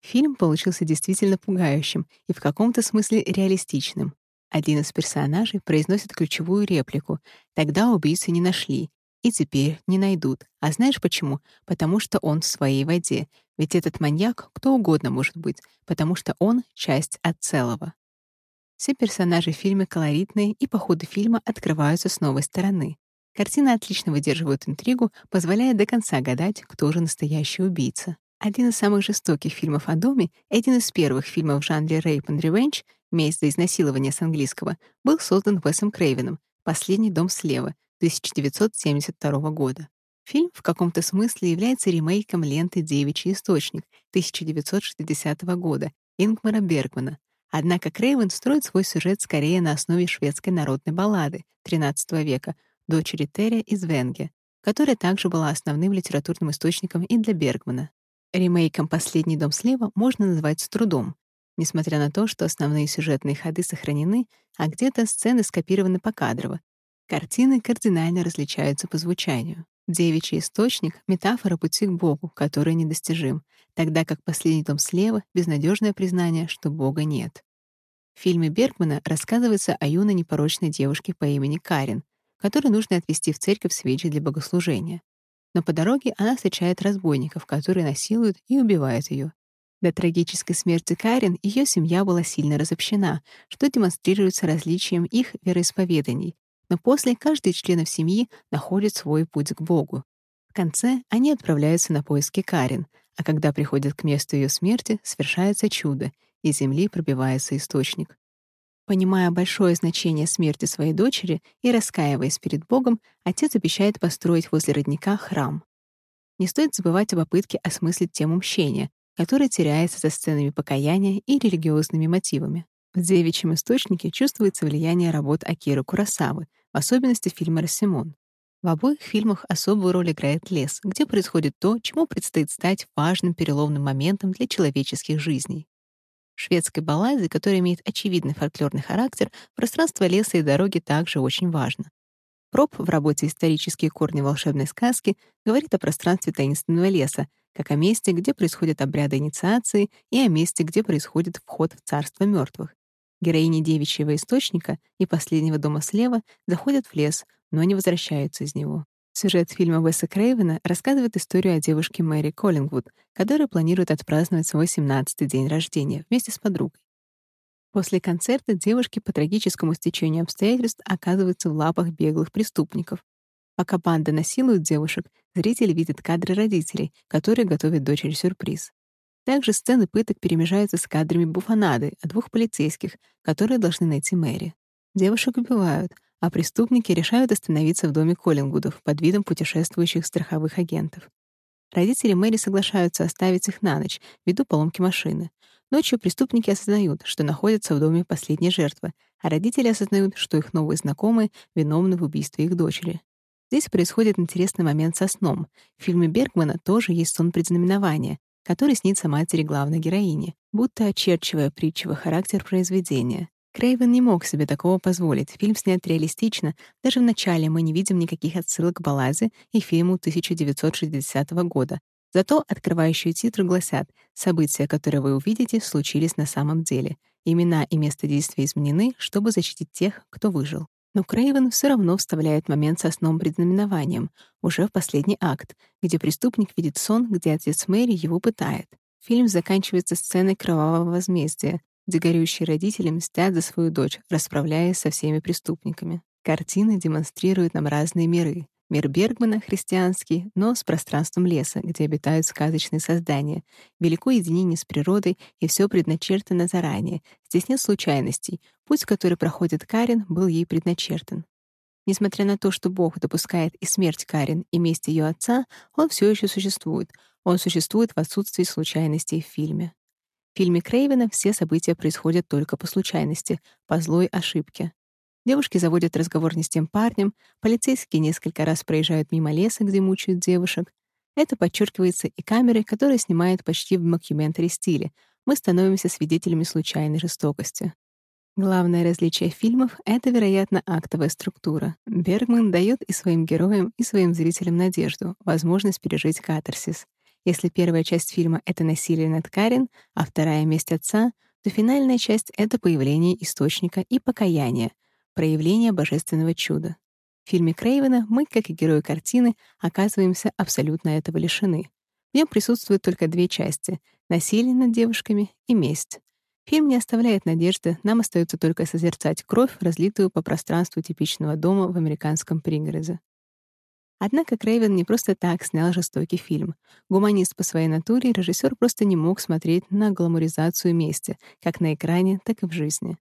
Фильм получился действительно пугающим и в каком-то смысле реалистичным. Один из персонажей произносит ключевую реплику «Тогда убийцы не нашли, и теперь не найдут. А знаешь почему? Потому что он в своей воде. Ведь этот маньяк кто угодно может быть, потому что он — часть от целого. Все персонажи в фильме колоритные, и по ходу фильма открываются с новой стороны. Картина отлично выдерживает интригу, позволяя до конца гадать, кто же настоящий убийца. Один из самых жестоких фильмов о доме, один из первых фильмов в жанре «Rape and Revenge» «Месть за изнасилование» с английского, был создан Уэсом Крейвеном «Последний дом слева», 1972 года. Фильм в каком-то смысле является ремейком ленты «Девичий источник» 1960 года Ингмара Бергмана. Однако Крейвен строит свой сюжет скорее на основе шведской народной баллады XIII века «Дочери Терри из Венге», которая также была основным литературным источником и для Бергмана. Ремейком «Последний дом слева» можно назвать с трудом, несмотря на то, что основные сюжетные ходы сохранены, а где-то сцены скопированы покадрово, Картины кардинально различаются по звучанию. Девичий источник — метафора пути к Богу, который недостижим, тогда как последний дом слева — безнадежное признание, что Бога нет. В фильме Бергмана рассказывается о юной непорочной девушке по имени Карин, которой нужно отвезти в церковь свечи для богослужения. Но по дороге она встречает разбойников, которые насилуют и убивают ее. До трагической смерти Карин ее семья была сильно разобщена, что демонстрируется различием их вероисповеданий, но после каждый из членов семьи находит свой путь к Богу. В конце они отправляются на поиски Карин, а когда приходят к месту ее смерти, совершается чудо, из земли пробивается источник. Понимая большое значение смерти своей дочери и раскаиваясь перед Богом, отец обещает построить возле родника храм. Не стоит забывать о попытке осмыслить тему мщения, которая теряется за сценами покаяния и религиозными мотивами. В «Девичьем источнике» чувствуется влияние работ Акиры Курасавы, в особенности фильма «Рассимон». В обоих фильмах особую роль играет лес, где происходит то, чему предстоит стать важным переломным моментом для человеческих жизней. В шведской балладе, которая имеет очевидный фольклорный характер, пространство леса и дороги также очень важно. Проб в работе «Исторические корни волшебной сказки» говорит о пространстве таинственного леса, как о месте, где происходят обряды инициации, и о месте, где происходит вход в царство мертвых. Героини девичьего источника и последнего дома слева заходят в лес, но не возвращаются из него. Сюжет фильма Уэса Крейвена рассказывает историю о девушке Мэри Коллингвуд, которая планирует отпраздновать свой 17-й день рождения вместе с подругой. После концерта девушки по трагическому стечению обстоятельств оказываются в лапах беглых преступников. Пока банда насилует девушек, зрители видят кадры родителей, которые готовят дочери сюрприз. Также сцены пыток перемежаются с кадрами буфанады о двух полицейских, которые должны найти Мэри. Девушек убивают, а преступники решают остановиться в доме Коллингудов под видом путешествующих страховых агентов. Родители Мэри соглашаются оставить их на ночь ввиду поломки машины. Ночью преступники осознают, что находятся в доме последней жертвы, а родители осознают, что их новые знакомые виновны в убийстве их дочери. Здесь происходит интересный момент со сном. В фильме Бергмана тоже есть сон предзнаменования, который снится матери главной героини, будто очерчивая притчевый характер произведения. Крейвен не мог себе такого позволить. Фильм снят реалистично. Даже в начале мы не видим никаких отсылок к балладе и фильму 1960 года. Зато открывающие титры гласят «События, которые вы увидите, случились на самом деле. Имена и место действия изменены, чтобы защитить тех, кто выжил». Но Крейвен все равно вставляет момент со сном предзнаменованием, уже в последний акт, где преступник видит сон, где отец Мэри его пытает. Фильм заканчивается сценой кровавого возмездия, где горющие родители мстят за свою дочь, расправляясь со всеми преступниками. Картина демонстрирует нам разные миры. Мир Бергмана — христианский, но с пространством леса, где обитают сказочные создания. Велико единение с природой, и все предначертано заранее. Здесь нет случайностей. Путь, который проходит Карен, был ей предначертан. Несмотря на то, что Бог допускает и смерть Карен, и месть ее отца, он все еще существует. Он существует в отсутствии случайностей в фильме. В фильме Крейвена все события происходят только по случайности, по злой ошибке. Девушки заводят разговор не с тем парнем, полицейские несколько раз проезжают мимо леса, где мучают девушек. Это подчеркивается и камерой, которая снимает почти в мокьюментари стиле. Мы становимся свидетелями случайной жестокости. Главное различие фильмов — это, вероятно, актовая структура. Бергман дает и своим героям, и своим зрителям надежду, возможность пережить катарсис. Если первая часть фильма — это насилие над Карен, а вторая — месть отца, то финальная часть — это появление источника и покаяние, проявление божественного чуда. В фильме Крейвена мы, как и герои картины, оказываемся абсолютно этого лишены. В нем присутствуют только две части — насилие над девушками и месть. Фильм не оставляет надежды, нам остается только созерцать кровь, разлитую по пространству типичного дома в американском пригороде. Однако Крейвен не просто так снял жестокий фильм. Гуманист по своей натуре, режиссер просто не мог смотреть на гламуризацию мести, как на экране, так и в жизни.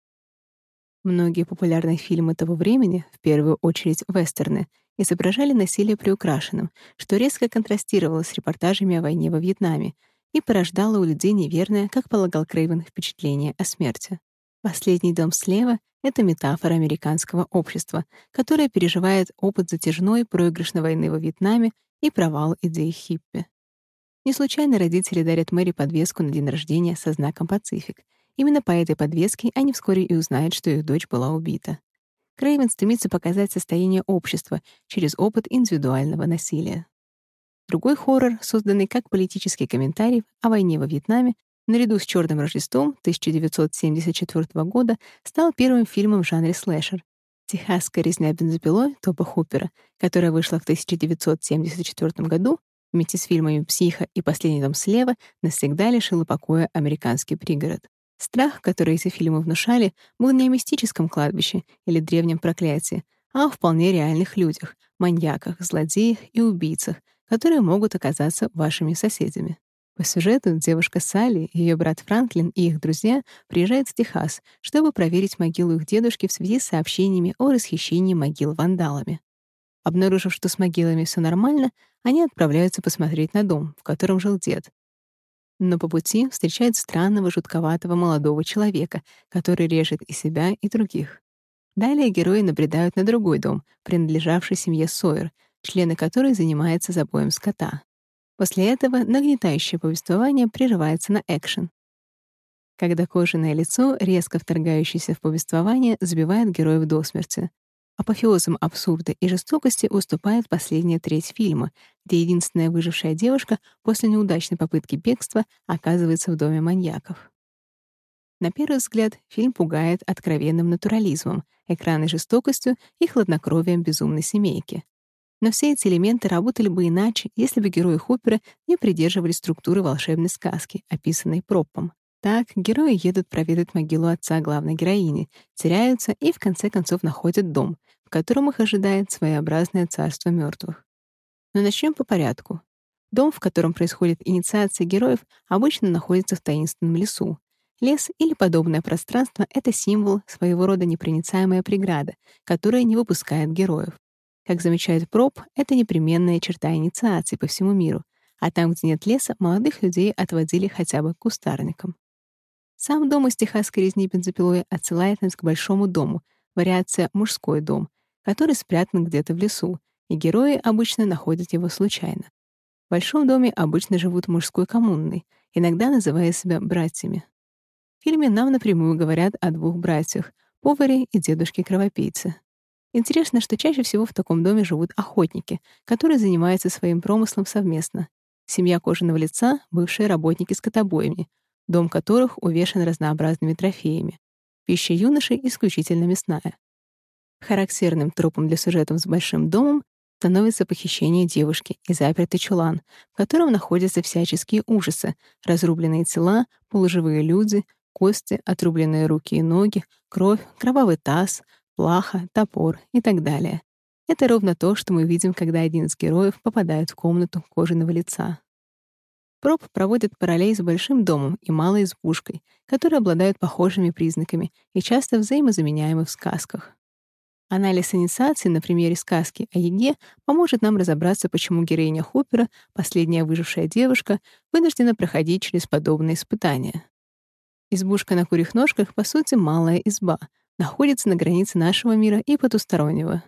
Многие популярные фильмы того времени, в первую очередь вестерны, изображали насилие приукрашенным, что резко контрастировало с репортажами о войне во Вьетнаме и порождало у людей неверное, как полагал Крейвен, впечатление о смерти. Последний дом слева — это метафора американского общества, которое переживает опыт затяжной проигрышной войны во Вьетнаме и провал идеи хиппи. Не случайно родители дарят Мэри подвеску на день рождения со знаком «Пацифик», Именно по этой подвеске они вскоре и узнают, что их дочь была убита. Крейвен стремится показать состояние общества через опыт индивидуального насилия. Другой хоррор, созданный как политический комментарий о войне во Вьетнаме, наряду с «Чёрным Рождеством» 1974 года стал первым фильмом в жанре слэшер. «Техасская резня бензопилой» Тоба Хупера, которая вышла в 1974 году, вместе с фильмами «Психа» и «Последний дом слева» навсегда лишила покоя американский пригород. Страх, который эти фильмы внушали, был не о мистическом кладбище или древнем проклятии, а о вполне реальных людях, маньяках, злодеях и убийцах, которые могут оказаться вашими соседями. По сюжету девушка Салли, ее брат Франклин и их друзья приезжают в Техас, чтобы проверить могилу их дедушки в связи с сообщениями о расхищении могил вандалами. Обнаружив, что с могилами все нормально, они отправляются посмотреть на дом, в котором жил дед, но по пути встречает странного, жутковатого молодого человека, который режет и себя, и других. Далее герои набредают на другой дом, принадлежавший семье Сойер, члены которой занимаются забоем скота. После этого нагнетающее повествование прерывается на экшен. Когда кожаное лицо, резко вторгающееся в повествование, забивает героев до смерти. Апофеозом абсурда и жестокости уступает последняя треть фильма, где единственная выжившая девушка после неудачной попытки бегства оказывается в доме маньяков. На первый взгляд, фильм пугает откровенным натурализмом, экранной жестокостью и хладнокровием безумной семейки. Но все эти элементы работали бы иначе, если бы герои Хупера не придерживались структуры волшебной сказки, описанной Проппом. Так, герои едут проведать могилу отца главной героини, теряются и в конце концов находят дом, котором их ожидает своеобразное царство мертвых. Но начнем по порядку. Дом, в котором происходит инициация героев, обычно находится в таинственном лесу, Лес или подобное пространство — это символ, своего рода непроницаемая преграда, которая не выпускает героев. Как замечает Проб, это непременная черта инициации по всему миру, а там, где нет леса, молодых людей отводили хотя бы к кустарникам. Сам дом из техасской резни бензопилой отсылает нас к большому дому, вариация «мужской дом», который спрятан где-то в лесу, и герои обычно находят его случайно. В большом доме обычно живут мужской коммунной, иногда называя себя братьями. В фильме нам напрямую говорят о двух братьях — поваре и дедушке-кровопийце. Интересно, что чаще всего в таком доме живут охотники, которые занимаются своим промыслом совместно. Семья кожаного лица — бывшие работники скотобойни, дом которых увешан разнообразными трофеями. Пища юношей исключительно мясная. Характерным тропом для сюжетов с большим домом становится похищение девушки и запертый чулан, в котором находятся всяческие ужасы, разрубленные тела, полуживые люди, кости, отрубленные руки и ноги, кровь, кровавый таз, плаха, топор и так далее. Это ровно то, что мы видим, когда один из героев попадает в комнату кожаного лица. Проб проводит параллель с большим домом и малой избушкой, которые обладают похожими признаками и часто взаимозаменяемы в сказках. Анализ инициации на примере сказки о Еге поможет нам разобраться, почему героиня Хупера, последняя выжившая девушка, вынуждена проходить через подобные испытания. Избушка на курьих ножках, по сути, малая изба, находится на границе нашего мира и потустороннего.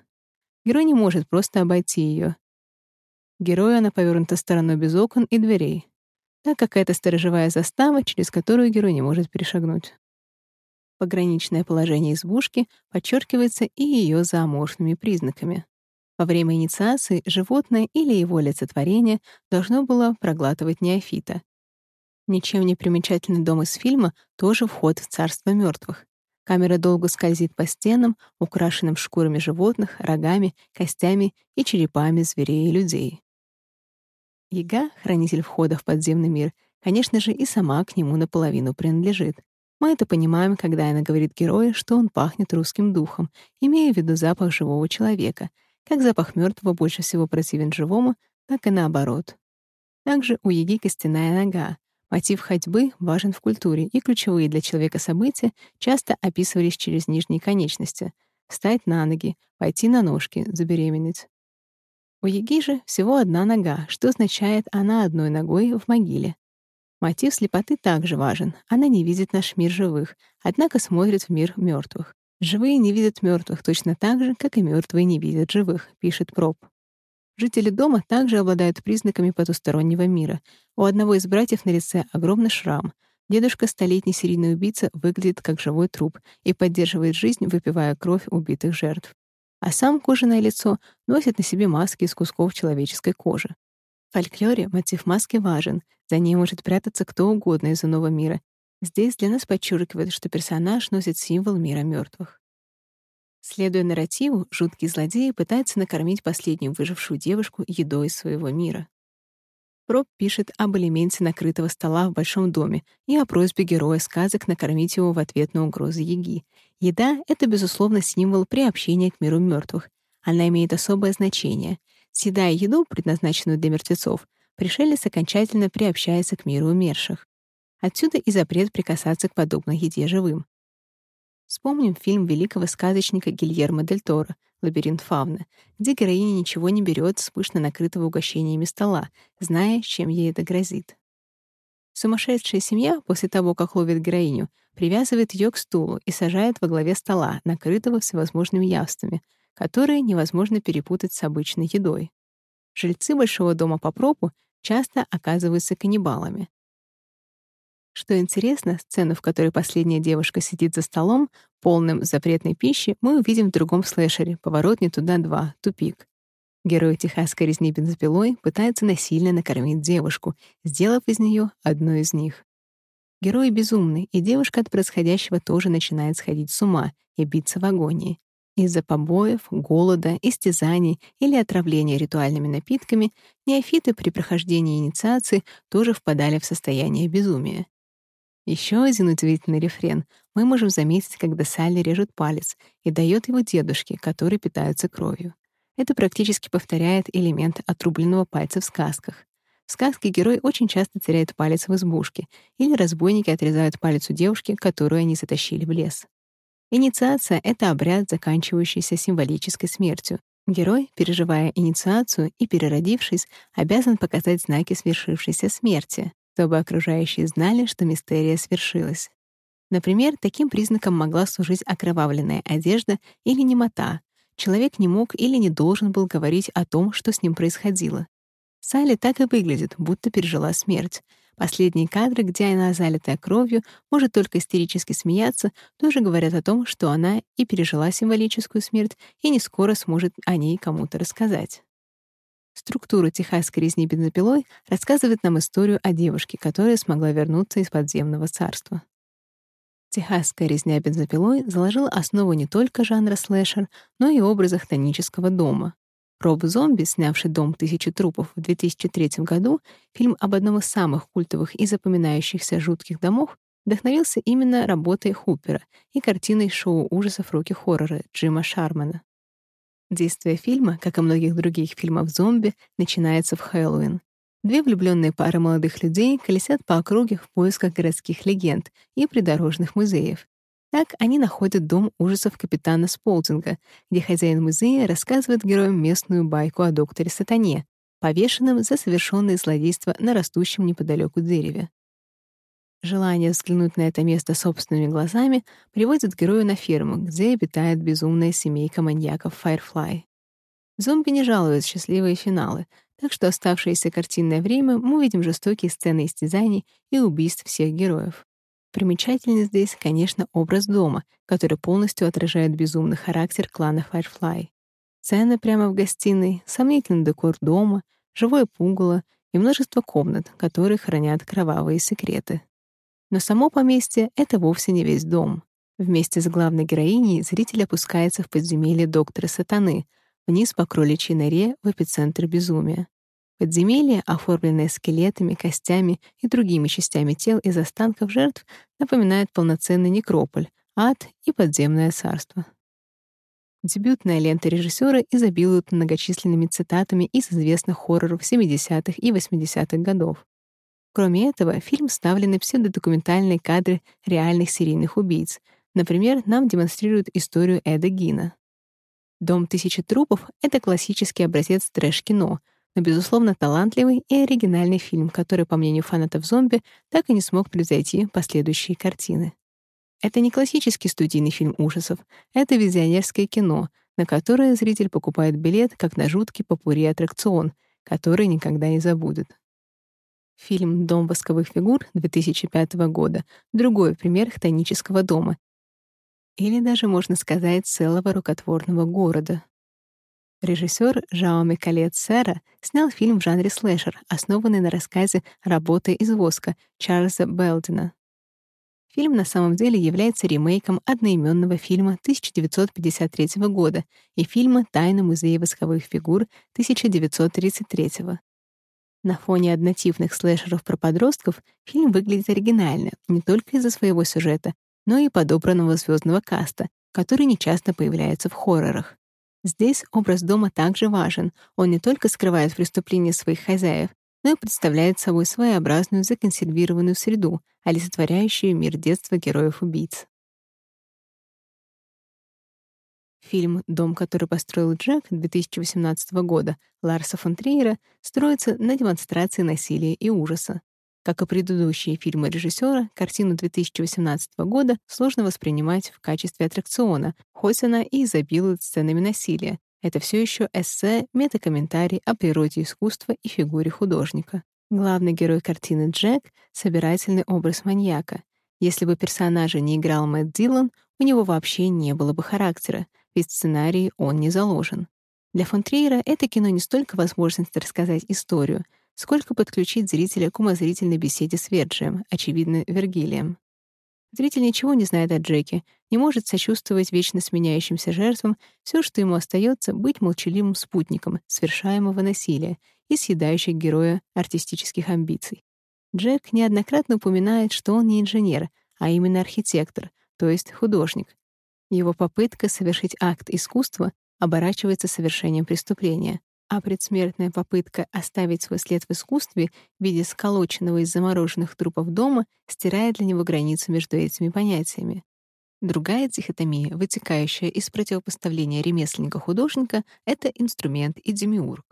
Герой не может просто обойти ее. Герою она повернута стороной без окон и дверей, так как это сторожевая застава, через которую герой не может перешагнуть. Пограничное положение избушки подчеркивается и ее зооморфными признаками. Во время инициации животное или его олицетворение должно было проглатывать неофита, Ничем не примечательный дом из фильма тоже вход в царство мертвых. Камера долго скользит по стенам, украшенным шкурами животных, рогами, костями и черепами зверей и людей. Яга, хранитель входа в подземный мир, конечно же, и сама к нему наполовину принадлежит. Мы это понимаем, когда она говорит герою, что он пахнет русским духом, имея в виду запах живого человека. Как запах мертвого больше всего противен живому, так и наоборот. Также у Яги костяная нога, Мотив ходьбы важен в культуре, и ключевые для человека события часто описывались через нижние конечности — встать на ноги, пойти на ножки, забеременеть. У Яги же всего одна нога, что означает «она одной ногой в могиле». Мотив слепоты также важен. Она не видит наш мир живых, однако смотрит в мир мертвых. Живые не видят мертвых точно так же, как и мертвые не видят живых, пишет Проб. Жители дома также обладают признаками потустороннего мира. У одного из братьев на лице огромный шрам. Дедушка, столетний серийный убийца, выглядит как живой труп и поддерживает жизнь, выпивая кровь убитых жертв. А сам кожаное лицо носит на себе маски из кусков человеческой кожи. Фольклоре мотив маски важен, за ней может прятаться кто угодно из иного мира. Здесь для нас подчеркивают, что персонаж носит символ мира мертвых. Следуя нарративу, жуткий злодей пытается накормить последнюю выжившую девушку едой своего мира. Проб пишет об элементе накрытого стола в большом доме и о просьбе героя сказок накормить его в ответ на угрозы Яги. Еда — это, безусловно, символ приобщения к миру мертвых. Она имеет особое значение. Съедая еду, предназначенную для мертвецов, пришелец окончательно приобщается к миру умерших. Отсюда и запрет прикасаться к подобной еде живым. Вспомним фильм великого сказочника Гильермо дель Торо «Лабиринт фавны», где героиня ничего не берет с пышно накрытого угощениями стола, зная, чем ей это грозит. Сумасшедшая семья, после того, как ловит героиню, привязывает ее к стулу и сажает во главе стола, накрытого всевозможными явствами, которые невозможно перепутать с обычной едой. Жильцы большого дома по пропу часто оказываются каннибалами. Что интересно, сцену, в которой последняя девушка сидит за столом, полным запретной пищи, мы увидим в другом слэшере «Поворот не туда 2. Тупик». Герой техасской резни бензопилой пытается насильно накормить девушку, сделав из нее одну из них. Герой безумный, и девушка от происходящего тоже начинает сходить с ума и биться в агонии. Из-за побоев, голода, истязаний или отравления ритуальными напитками неофиты при прохождении инициации тоже впадали в состояние безумия. Еще один удивительный рефрен мы можем заметить, когда Салли режет палец и дает его дедушке, который питается кровью. Это практически повторяет элемент отрубленного пальца в сказках. В сказке герой очень часто теряет палец в избушке, или разбойники отрезают палец у девушки, которую они затащили в лес. Инициация — это обряд, заканчивающийся символической смертью. Герой, переживая инициацию и переродившись, обязан показать знаки свершившейся смерти, чтобы окружающие знали, что мистерия свершилась. Например, таким признаком могла служить окровавленная одежда или немота. Человек не мог или не должен был говорить о том, что с ним происходило. Салли так и выглядит, будто пережила смерть. Последние кадры, где она, залитая кровью, может только истерически смеяться, тоже говорят о том, что она и пережила символическую смерть, и не скоро сможет о ней кому-то рассказать. Структура техасской резни бензопилой рассказывает нам историю о девушке, которая смогла вернуться из подземного царства. Техасская резня бензопилой заложила основу не только жанра слэшер, но и образа хтонического дома. Роб Зомби, снявший «Дом тысячи трупов» в 2003 году, фильм об одном из самых культовых и запоминающихся жутких домов, вдохновился именно работой Хупера и картиной шоу ужасов «Руки-хорроры» Джима Шармана. Действие фильма, как и многих других фильмов зомби, начинается в Хэллоуин. Две влюбленные пары молодых людей колесят по округе в поисках городских легенд и придорожных музеев. Так они находят дом ужасов капитана Сполдинга, где хозяин музея рассказывает героям местную байку о докторе Сатане, повешенном за совершенное злодейство на растущем неподалеку дереве. Желание взглянуть на это место собственными глазами приводит героя на ферму, где обитает безумная семейка маньяков Firefly. Зомби не жалуют счастливые финалы, так что оставшееся картинное время мы увидим жестокие сцены истязаний и убийств всех героев. Примечательный здесь, конечно, образ дома, который полностью отражает безумный характер клана Firefly. Сцены прямо в гостиной, сомнительный декор дома, живое пугало и множество комнат, которые хранят кровавые секреты. Но само поместье — это вовсе не весь дом. Вместе с главной героиней зритель опускается в подземелье доктора Сатаны, вниз по кроличьей норе в эпицентр безумия. Подземелье, оформленное скелетами, костями и другими частями тел из останков жертв, напоминает полноценный некрополь, ад и подземное царство. Дебютная лента режиссера изобилует многочисленными цитатами из известных хорроров 70-х и 80-х годов. Кроме этого, фильм вставлены псевдодокументальные кадры реальных серийных убийц. Например, нам демонстрируют историю Эда Гина. «Дом тысячи трупов» — это классический образец трэш-кино — но, безусловно, талантливый и оригинальный фильм, который, по мнению фанатов зомби, так и не смог превзойти последующие картины. Это не классический студийный фильм ужасов, это визионерское кино, на которое зритель покупает билет как на жуткий попури аттракцион, который никогда не забудет. Фильм «Дом восковых фигур» 2005 года — другой пример хтонического дома. Или даже, можно сказать, целого рукотворного города. Режиссер Жао Микалет Сера снял фильм в жанре слэшер, основанный на рассказе «Работа из воска» Чарльза Белдена. Фильм на самом деле является ремейком одноименного фильма 1953 года и фильма «Тайна музея восковых фигур» 1933 На фоне однотипных слэшеров про подростков фильм выглядит оригинально не только из-за своего сюжета, но и подобранного звездного каста, который нечасто появляется в хоррорах. Здесь образ дома также важен. Он не только скрывает преступления своих хозяев, но и представляет собой своеобразную законсервированную среду, олицетворяющую мир детства героев-убийц. Фильм «Дом, который построил Джек» 2018 года Ларса фон Триера строится на демонстрации насилия и ужаса. Как и предыдущие фильмы режиссера, картину 2018 года сложно воспринимать в качестве аттракциона, хоть она и изобилует сценами насилия. Это все еще эссе, метакомментарий о природе искусства и фигуре художника. Главный герой картины Джек — собирательный образ маньяка. Если бы персонажа не играл Мэтт Дилан, у него вообще не было бы характера, ведь в сценарии он не заложен. Для фон Триера это кино не столько возможность рассказать историю, сколько подключить зрителя к умозрительной беседе с Верджием, очевидно, Вергилием. Зритель ничего не знает о Джеке, не может сочувствовать вечно сменяющимся жертвам, все, что ему остается, быть молчаливым спутником совершаемого насилия и съедающих героя артистических амбиций. Джек неоднократно упоминает, что он не инженер, а именно архитектор, то есть художник. Его попытка совершить акт искусства оборачивается совершением преступления, а предсмертная попытка оставить свой след в искусстве в виде сколоченного из замороженных трупов дома стирает для него границу между этими понятиями. Другая дихотомия, вытекающая из противопоставления ремесленника-художника, это инструмент и демиург.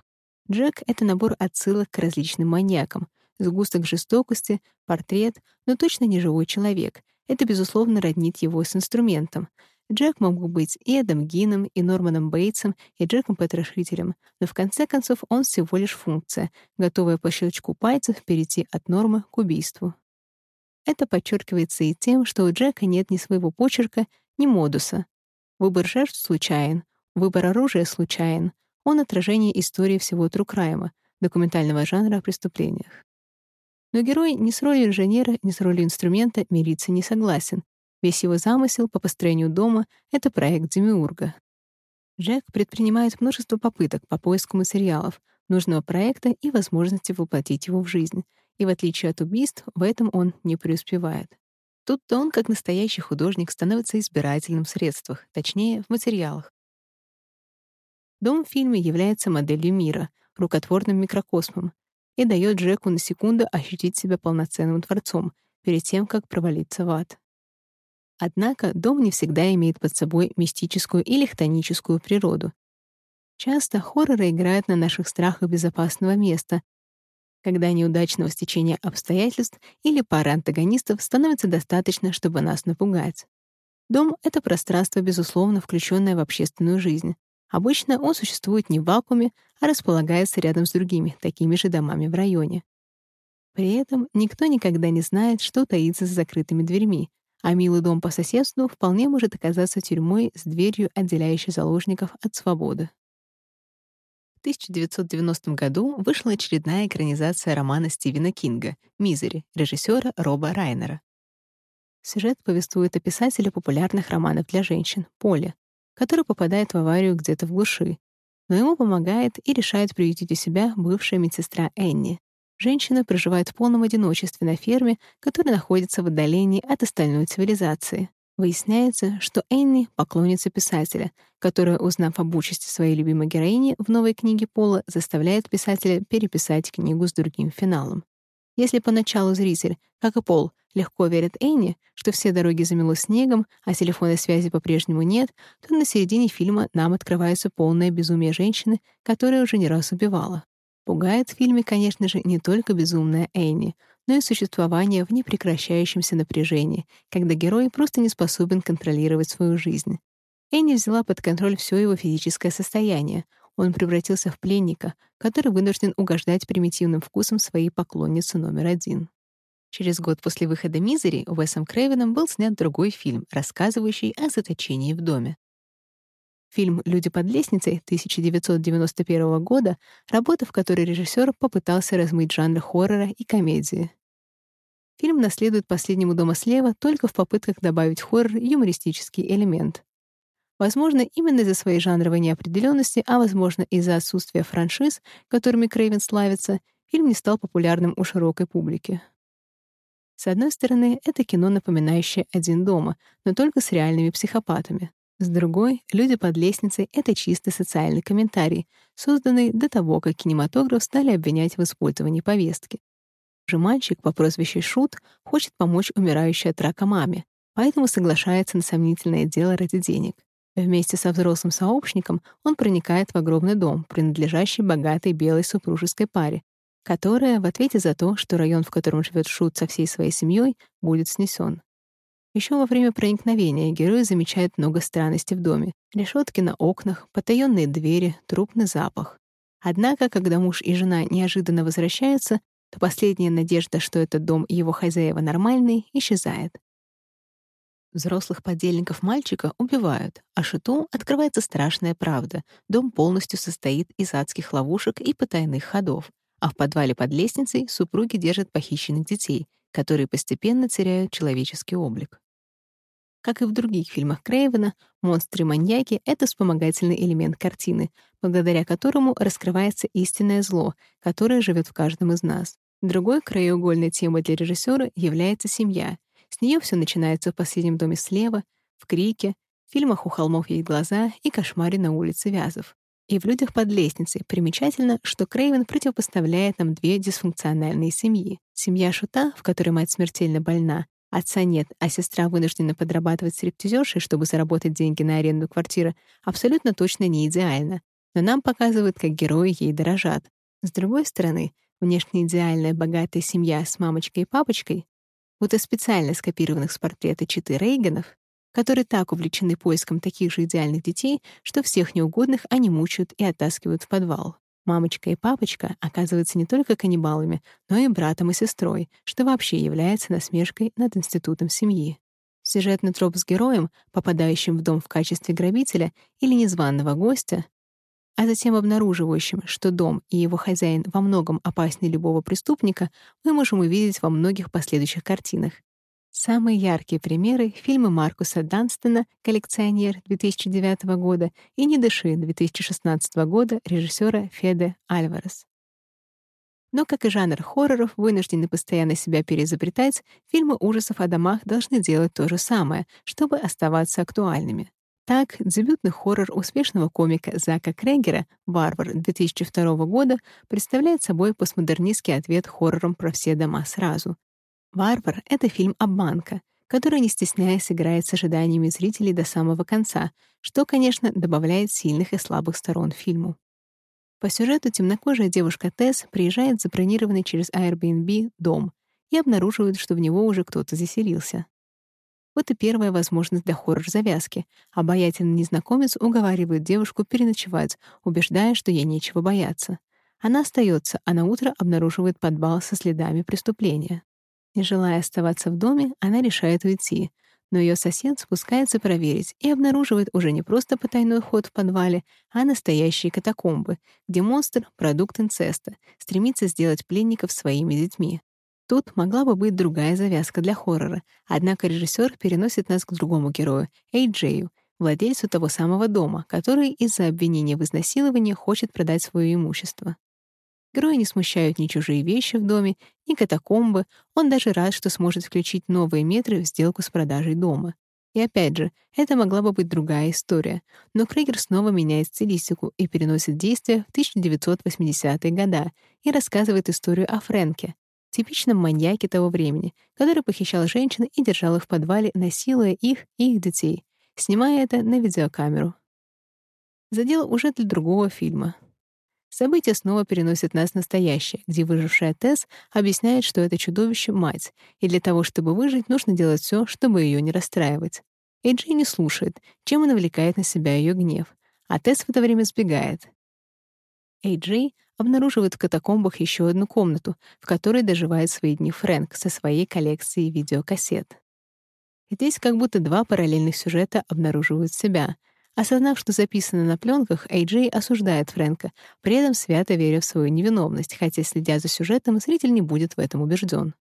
Джек — это набор отсылок к различным маньякам, сгусток жестокости, портрет, но точно не живой человек. Это, безусловно, роднит его с инструментом. Джек мог бы быть и Эдом Гином, и Норманом Бейтсом, и Джеком Потрошителем, но в конце концов он всего лишь функция, готовая по щелчку пальцев перейти от нормы к убийству. Это подчеркивается и тем, что у Джека нет ни своего почерка, ни модуса. Выбор жертв случайен, выбор оружия случайен. Он отражение истории всего Трукрайма, документального жанра о преступлениях. Но герой ни с ролью инженера, ни с ролью инструмента мириться не согласен. Весь его замысел по построению дома — это проект Демиурга. Джек предпринимает множество попыток по поиску материалов, нужного проекта и возможности воплотить его в жизнь. И в отличие от убийств, в этом он не преуспевает. Тут-то он, как настоящий художник, становится избирательным в средствах, точнее, в материалах. Дом в фильме является моделью мира, рукотворным микрокосмом, и дает Джеку на секунду ощутить себя полноценным творцом перед тем, как провалиться в ад. Однако дом не всегда имеет под собой мистическую или хтоническую природу. Часто хорроры играют на наших страхах безопасного места, когда неудачного стечения обстоятельств или пары антагонистов становится достаточно, чтобы нас напугать. Дом — это пространство, безусловно, включенное в общественную жизнь. Обычно он существует не в вакууме, а располагается рядом с другими, такими же домами в районе. При этом никто никогда не знает, что таится за закрытыми дверьми, а милый дом по соседству вполне может оказаться тюрьмой с дверью, отделяющей заложников от свободы. В 1990 году вышла очередная экранизация романа Стивена Кинга «Мизери» режиссера Роба Райнера. Сюжет повествует о писателе популярных романов для женщин, Поле, который попадает в аварию где-то в глуши, но ему помогает и решает приютить у себя бывшая медсестра Энни. Женщина проживает в полном одиночестве на ферме, которая находится в отдалении от остальной цивилизации. Выясняется, что Энни — поклонница писателя, которая, узнав об участи своей любимой героини в новой книге Пола, заставляет писателя переписать книгу с другим финалом. Если поначалу зритель, как и Пол, легко верит Энни, что все дороги замело снегом, а телефонной связи по-прежнему нет, то на середине фильма нам открывается полное безумие женщины, которая уже не раз убивала. Пугает в фильме, конечно же, не только безумная Энни, но и существование в непрекращающемся напряжении, когда герой просто не способен контролировать свою жизнь. Энни взяла под контроль все его физическое состояние. Он превратился в пленника, который вынужден угождать примитивным вкусом своей поклонницы номер один. Через год после выхода «Мизери» Уэсом Крейвеном был снят другой фильм, рассказывающий о заточении в доме. Фильм «Люди под лестницей» 1991 года, работа в которой режиссер попытался размыть жанры хоррора и комедии. Фильм наследует «Последнему дома слева» только в попытках добавить хоррор юмористический элемент. Возможно, именно из-за своей жанровой неопределенности, а возможно, из-за отсутствия франшиз, которыми Крейвен славится, фильм не стал популярным у широкой публики. С одной стороны, это кино, напоминающее «Один дома», но только с реальными психопатами. С другой, «Люди под лестницей» — это чисто социальный комментарий, созданный до того, как кинематограф стали обвинять в использовании повестки. Же мальчик по прозвищу Шут хочет помочь умирающей от рака маме, поэтому соглашается на сомнительное дело ради денег. Вместе со взрослым сообщником он проникает в огромный дом, принадлежащий богатой белой супружеской паре, которая в ответе за то, что район, в котором живет Шут со всей своей семьей, будет снесен. Еще во время проникновения герои замечают много странностей в доме. Решетки на окнах, потаенные двери, трупный запах. Однако, когда муж и жена неожиданно возвращаются, то последняя надежда, что этот дом и его хозяева нормальные, исчезает. Взрослых подельников мальчика убивают, а Шиту открывается страшная правда. Дом полностью состоит из адских ловушек и потайных ходов, а в подвале под лестницей супруги держат похищенных детей, которые постепенно теряют человеческий облик. Как и в других фильмах Крейвена, монстры-маньяки — это вспомогательный элемент картины, благодаря которому раскрывается истинное зло, которое живет в каждом из нас. Другой краеугольной темой для режиссера является семья — с нее все начинается в последнем доме слева, в крике, в фильмах «У холмов есть глаза» и «Кошмаре на улице Вязов». И в «Людях под лестницей» примечательно, что Крейвен противопоставляет нам две дисфункциональные семьи. Семья Шута, в которой мать смертельно больна, отца нет, а сестра вынуждена подрабатывать стриптизершей, чтобы заработать деньги на аренду квартиры, абсолютно точно не идеально. Но нам показывают, как герои ей дорожат. С другой стороны, внешне идеальная богатая семья с мамочкой и папочкой будто специально скопированных с портрета Читы Рейганов, которые так увлечены поиском таких же идеальных детей, что всех неугодных они мучают и оттаскивают в подвал. Мамочка и папочка оказываются не только каннибалами, но и братом и сестрой, что вообще является насмешкой над институтом семьи. Сюжетный троп с героем, попадающим в дом в качестве грабителя или незваного гостя, а затем обнаруживающим, что дом и его хозяин во многом опаснее любого преступника, мы можем увидеть во многих последующих картинах. Самые яркие примеры — фильмы Маркуса Данстона «Коллекционер» 2009 года и «Не дыши» 2016 года режиссера Феде Альварес. Но, как и жанр хорроров, вынуждены постоянно себя переизобретать, фильмы ужасов о домах должны делать то же самое, чтобы оставаться актуальными. Так, дебютный хоррор успешного комика Зака Крегера «Варвар» 2002 года представляет собой постмодернистский ответ хоррором про все дома сразу. «Варвар» — это фильм «Обманка», который, не стесняясь, играет с ожиданиями зрителей до самого конца, что, конечно, добавляет сильных и слабых сторон фильму. По сюжету темнокожая девушка Тесс приезжает в забронированный через Airbnb дом и обнаруживает, что в него уже кто-то заселился. Вот и первая возможность для хоррор-завязки. Обаятельный незнакомец уговаривает девушку переночевать, убеждая, что ей нечего бояться. Она остается, а на утро обнаруживает подвал со следами преступления. Не желая оставаться в доме, она решает уйти, но ее сосед спускается проверить и обнаруживает уже не просто потайной ход в подвале, а настоящие катакомбы, где монстр — продукт инцеста, стремится сделать пленников своими детьми. Тут могла бы быть другая завязка для хоррора, однако режиссер переносит нас к другому герою, Эйджею, владельцу того самого дома, который из-за обвинения в изнасиловании хочет продать свое имущество. Героя не смущают ни чужие вещи в доме, ни катакомбы, он даже рад, что сможет включить новые метры в сделку с продажей дома. И опять же, это могла бы быть другая история, но Крейгер снова меняет стилистику и переносит действие в 1980-е годы и рассказывает историю о Фрэнке, типичном маньяке того времени, который похищал женщин и держал их в подвале, насилуя их и их детей, снимая это на видеокамеру. Задел уже для другого фильма. События снова переносят нас в настоящее, где выжившая Тесс объясняет, что это чудовище — мать, и для того, чтобы выжить, нужно делать все, чтобы ее не расстраивать. Эйджи не слушает, чем и навлекает на себя ее гнев, а Тесс в это время сбегает. Эйджей обнаруживает в катакомбах еще одну комнату, в которой доживает свои дни Фрэнк со своей коллекцией видеокассет. Здесь как будто два параллельных сюжета обнаруживают себя. Осознав, что записано на пленках, Эйджей осуждает Фрэнка, при этом свято веря в свою невиновность, хотя, следя за сюжетом, зритель не будет в этом убежден.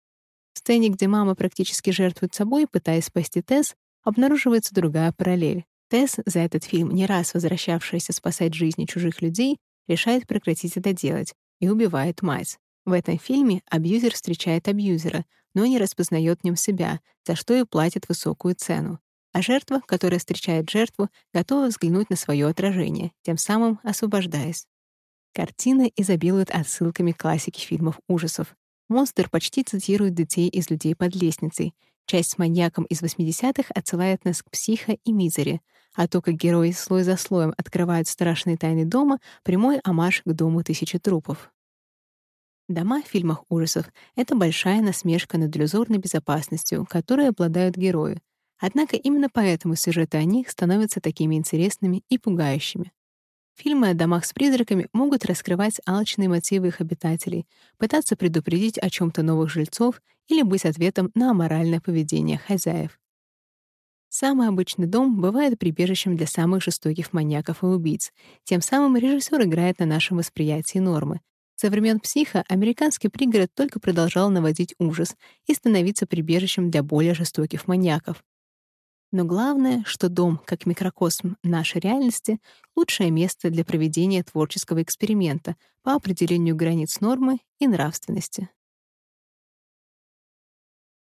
В сцене, где мама практически жертвует собой, пытаясь спасти Тесс, обнаруживается другая параллель. Тесс, за этот фильм не раз возвращавшаяся спасать жизни чужих людей, решает прекратить это делать и убивает мать. В этом фильме абьюзер встречает абьюзера, но не распознает в нем себя, за что и платит высокую цену. А жертва, которая встречает жертву, готова взглянуть на свое отражение, тем самым освобождаясь. Картина изобилует отсылками классики фильмов ужасов. Монстр почти цитирует детей из «Людей под лестницей», Часть с маньяком из 80-х отсылает нас к психо и мизере, а то, как герои слой за слоем открывают страшные тайны дома, прямой амаш к дому тысячи трупов. Дома в фильмах ужасов — это большая насмешка над иллюзорной безопасностью, которой обладают герои. Однако именно поэтому сюжеты о них становятся такими интересными и пугающими. Фильмы о домах с призраками могут раскрывать алчные мотивы их обитателей, пытаться предупредить о чем-то новых жильцов или быть ответом на аморальное поведение хозяев. Самый обычный дом бывает прибежищем для самых жестоких маньяков и убийц. Тем самым режиссер играет на нашем восприятии нормы. Со времен «Психа» американский пригород только продолжал наводить ужас и становиться прибежищем для более жестоких маньяков. Но главное, что дом, как микрокосм нашей реальности, лучшее место для проведения творческого эксперимента по определению границ нормы и нравственности.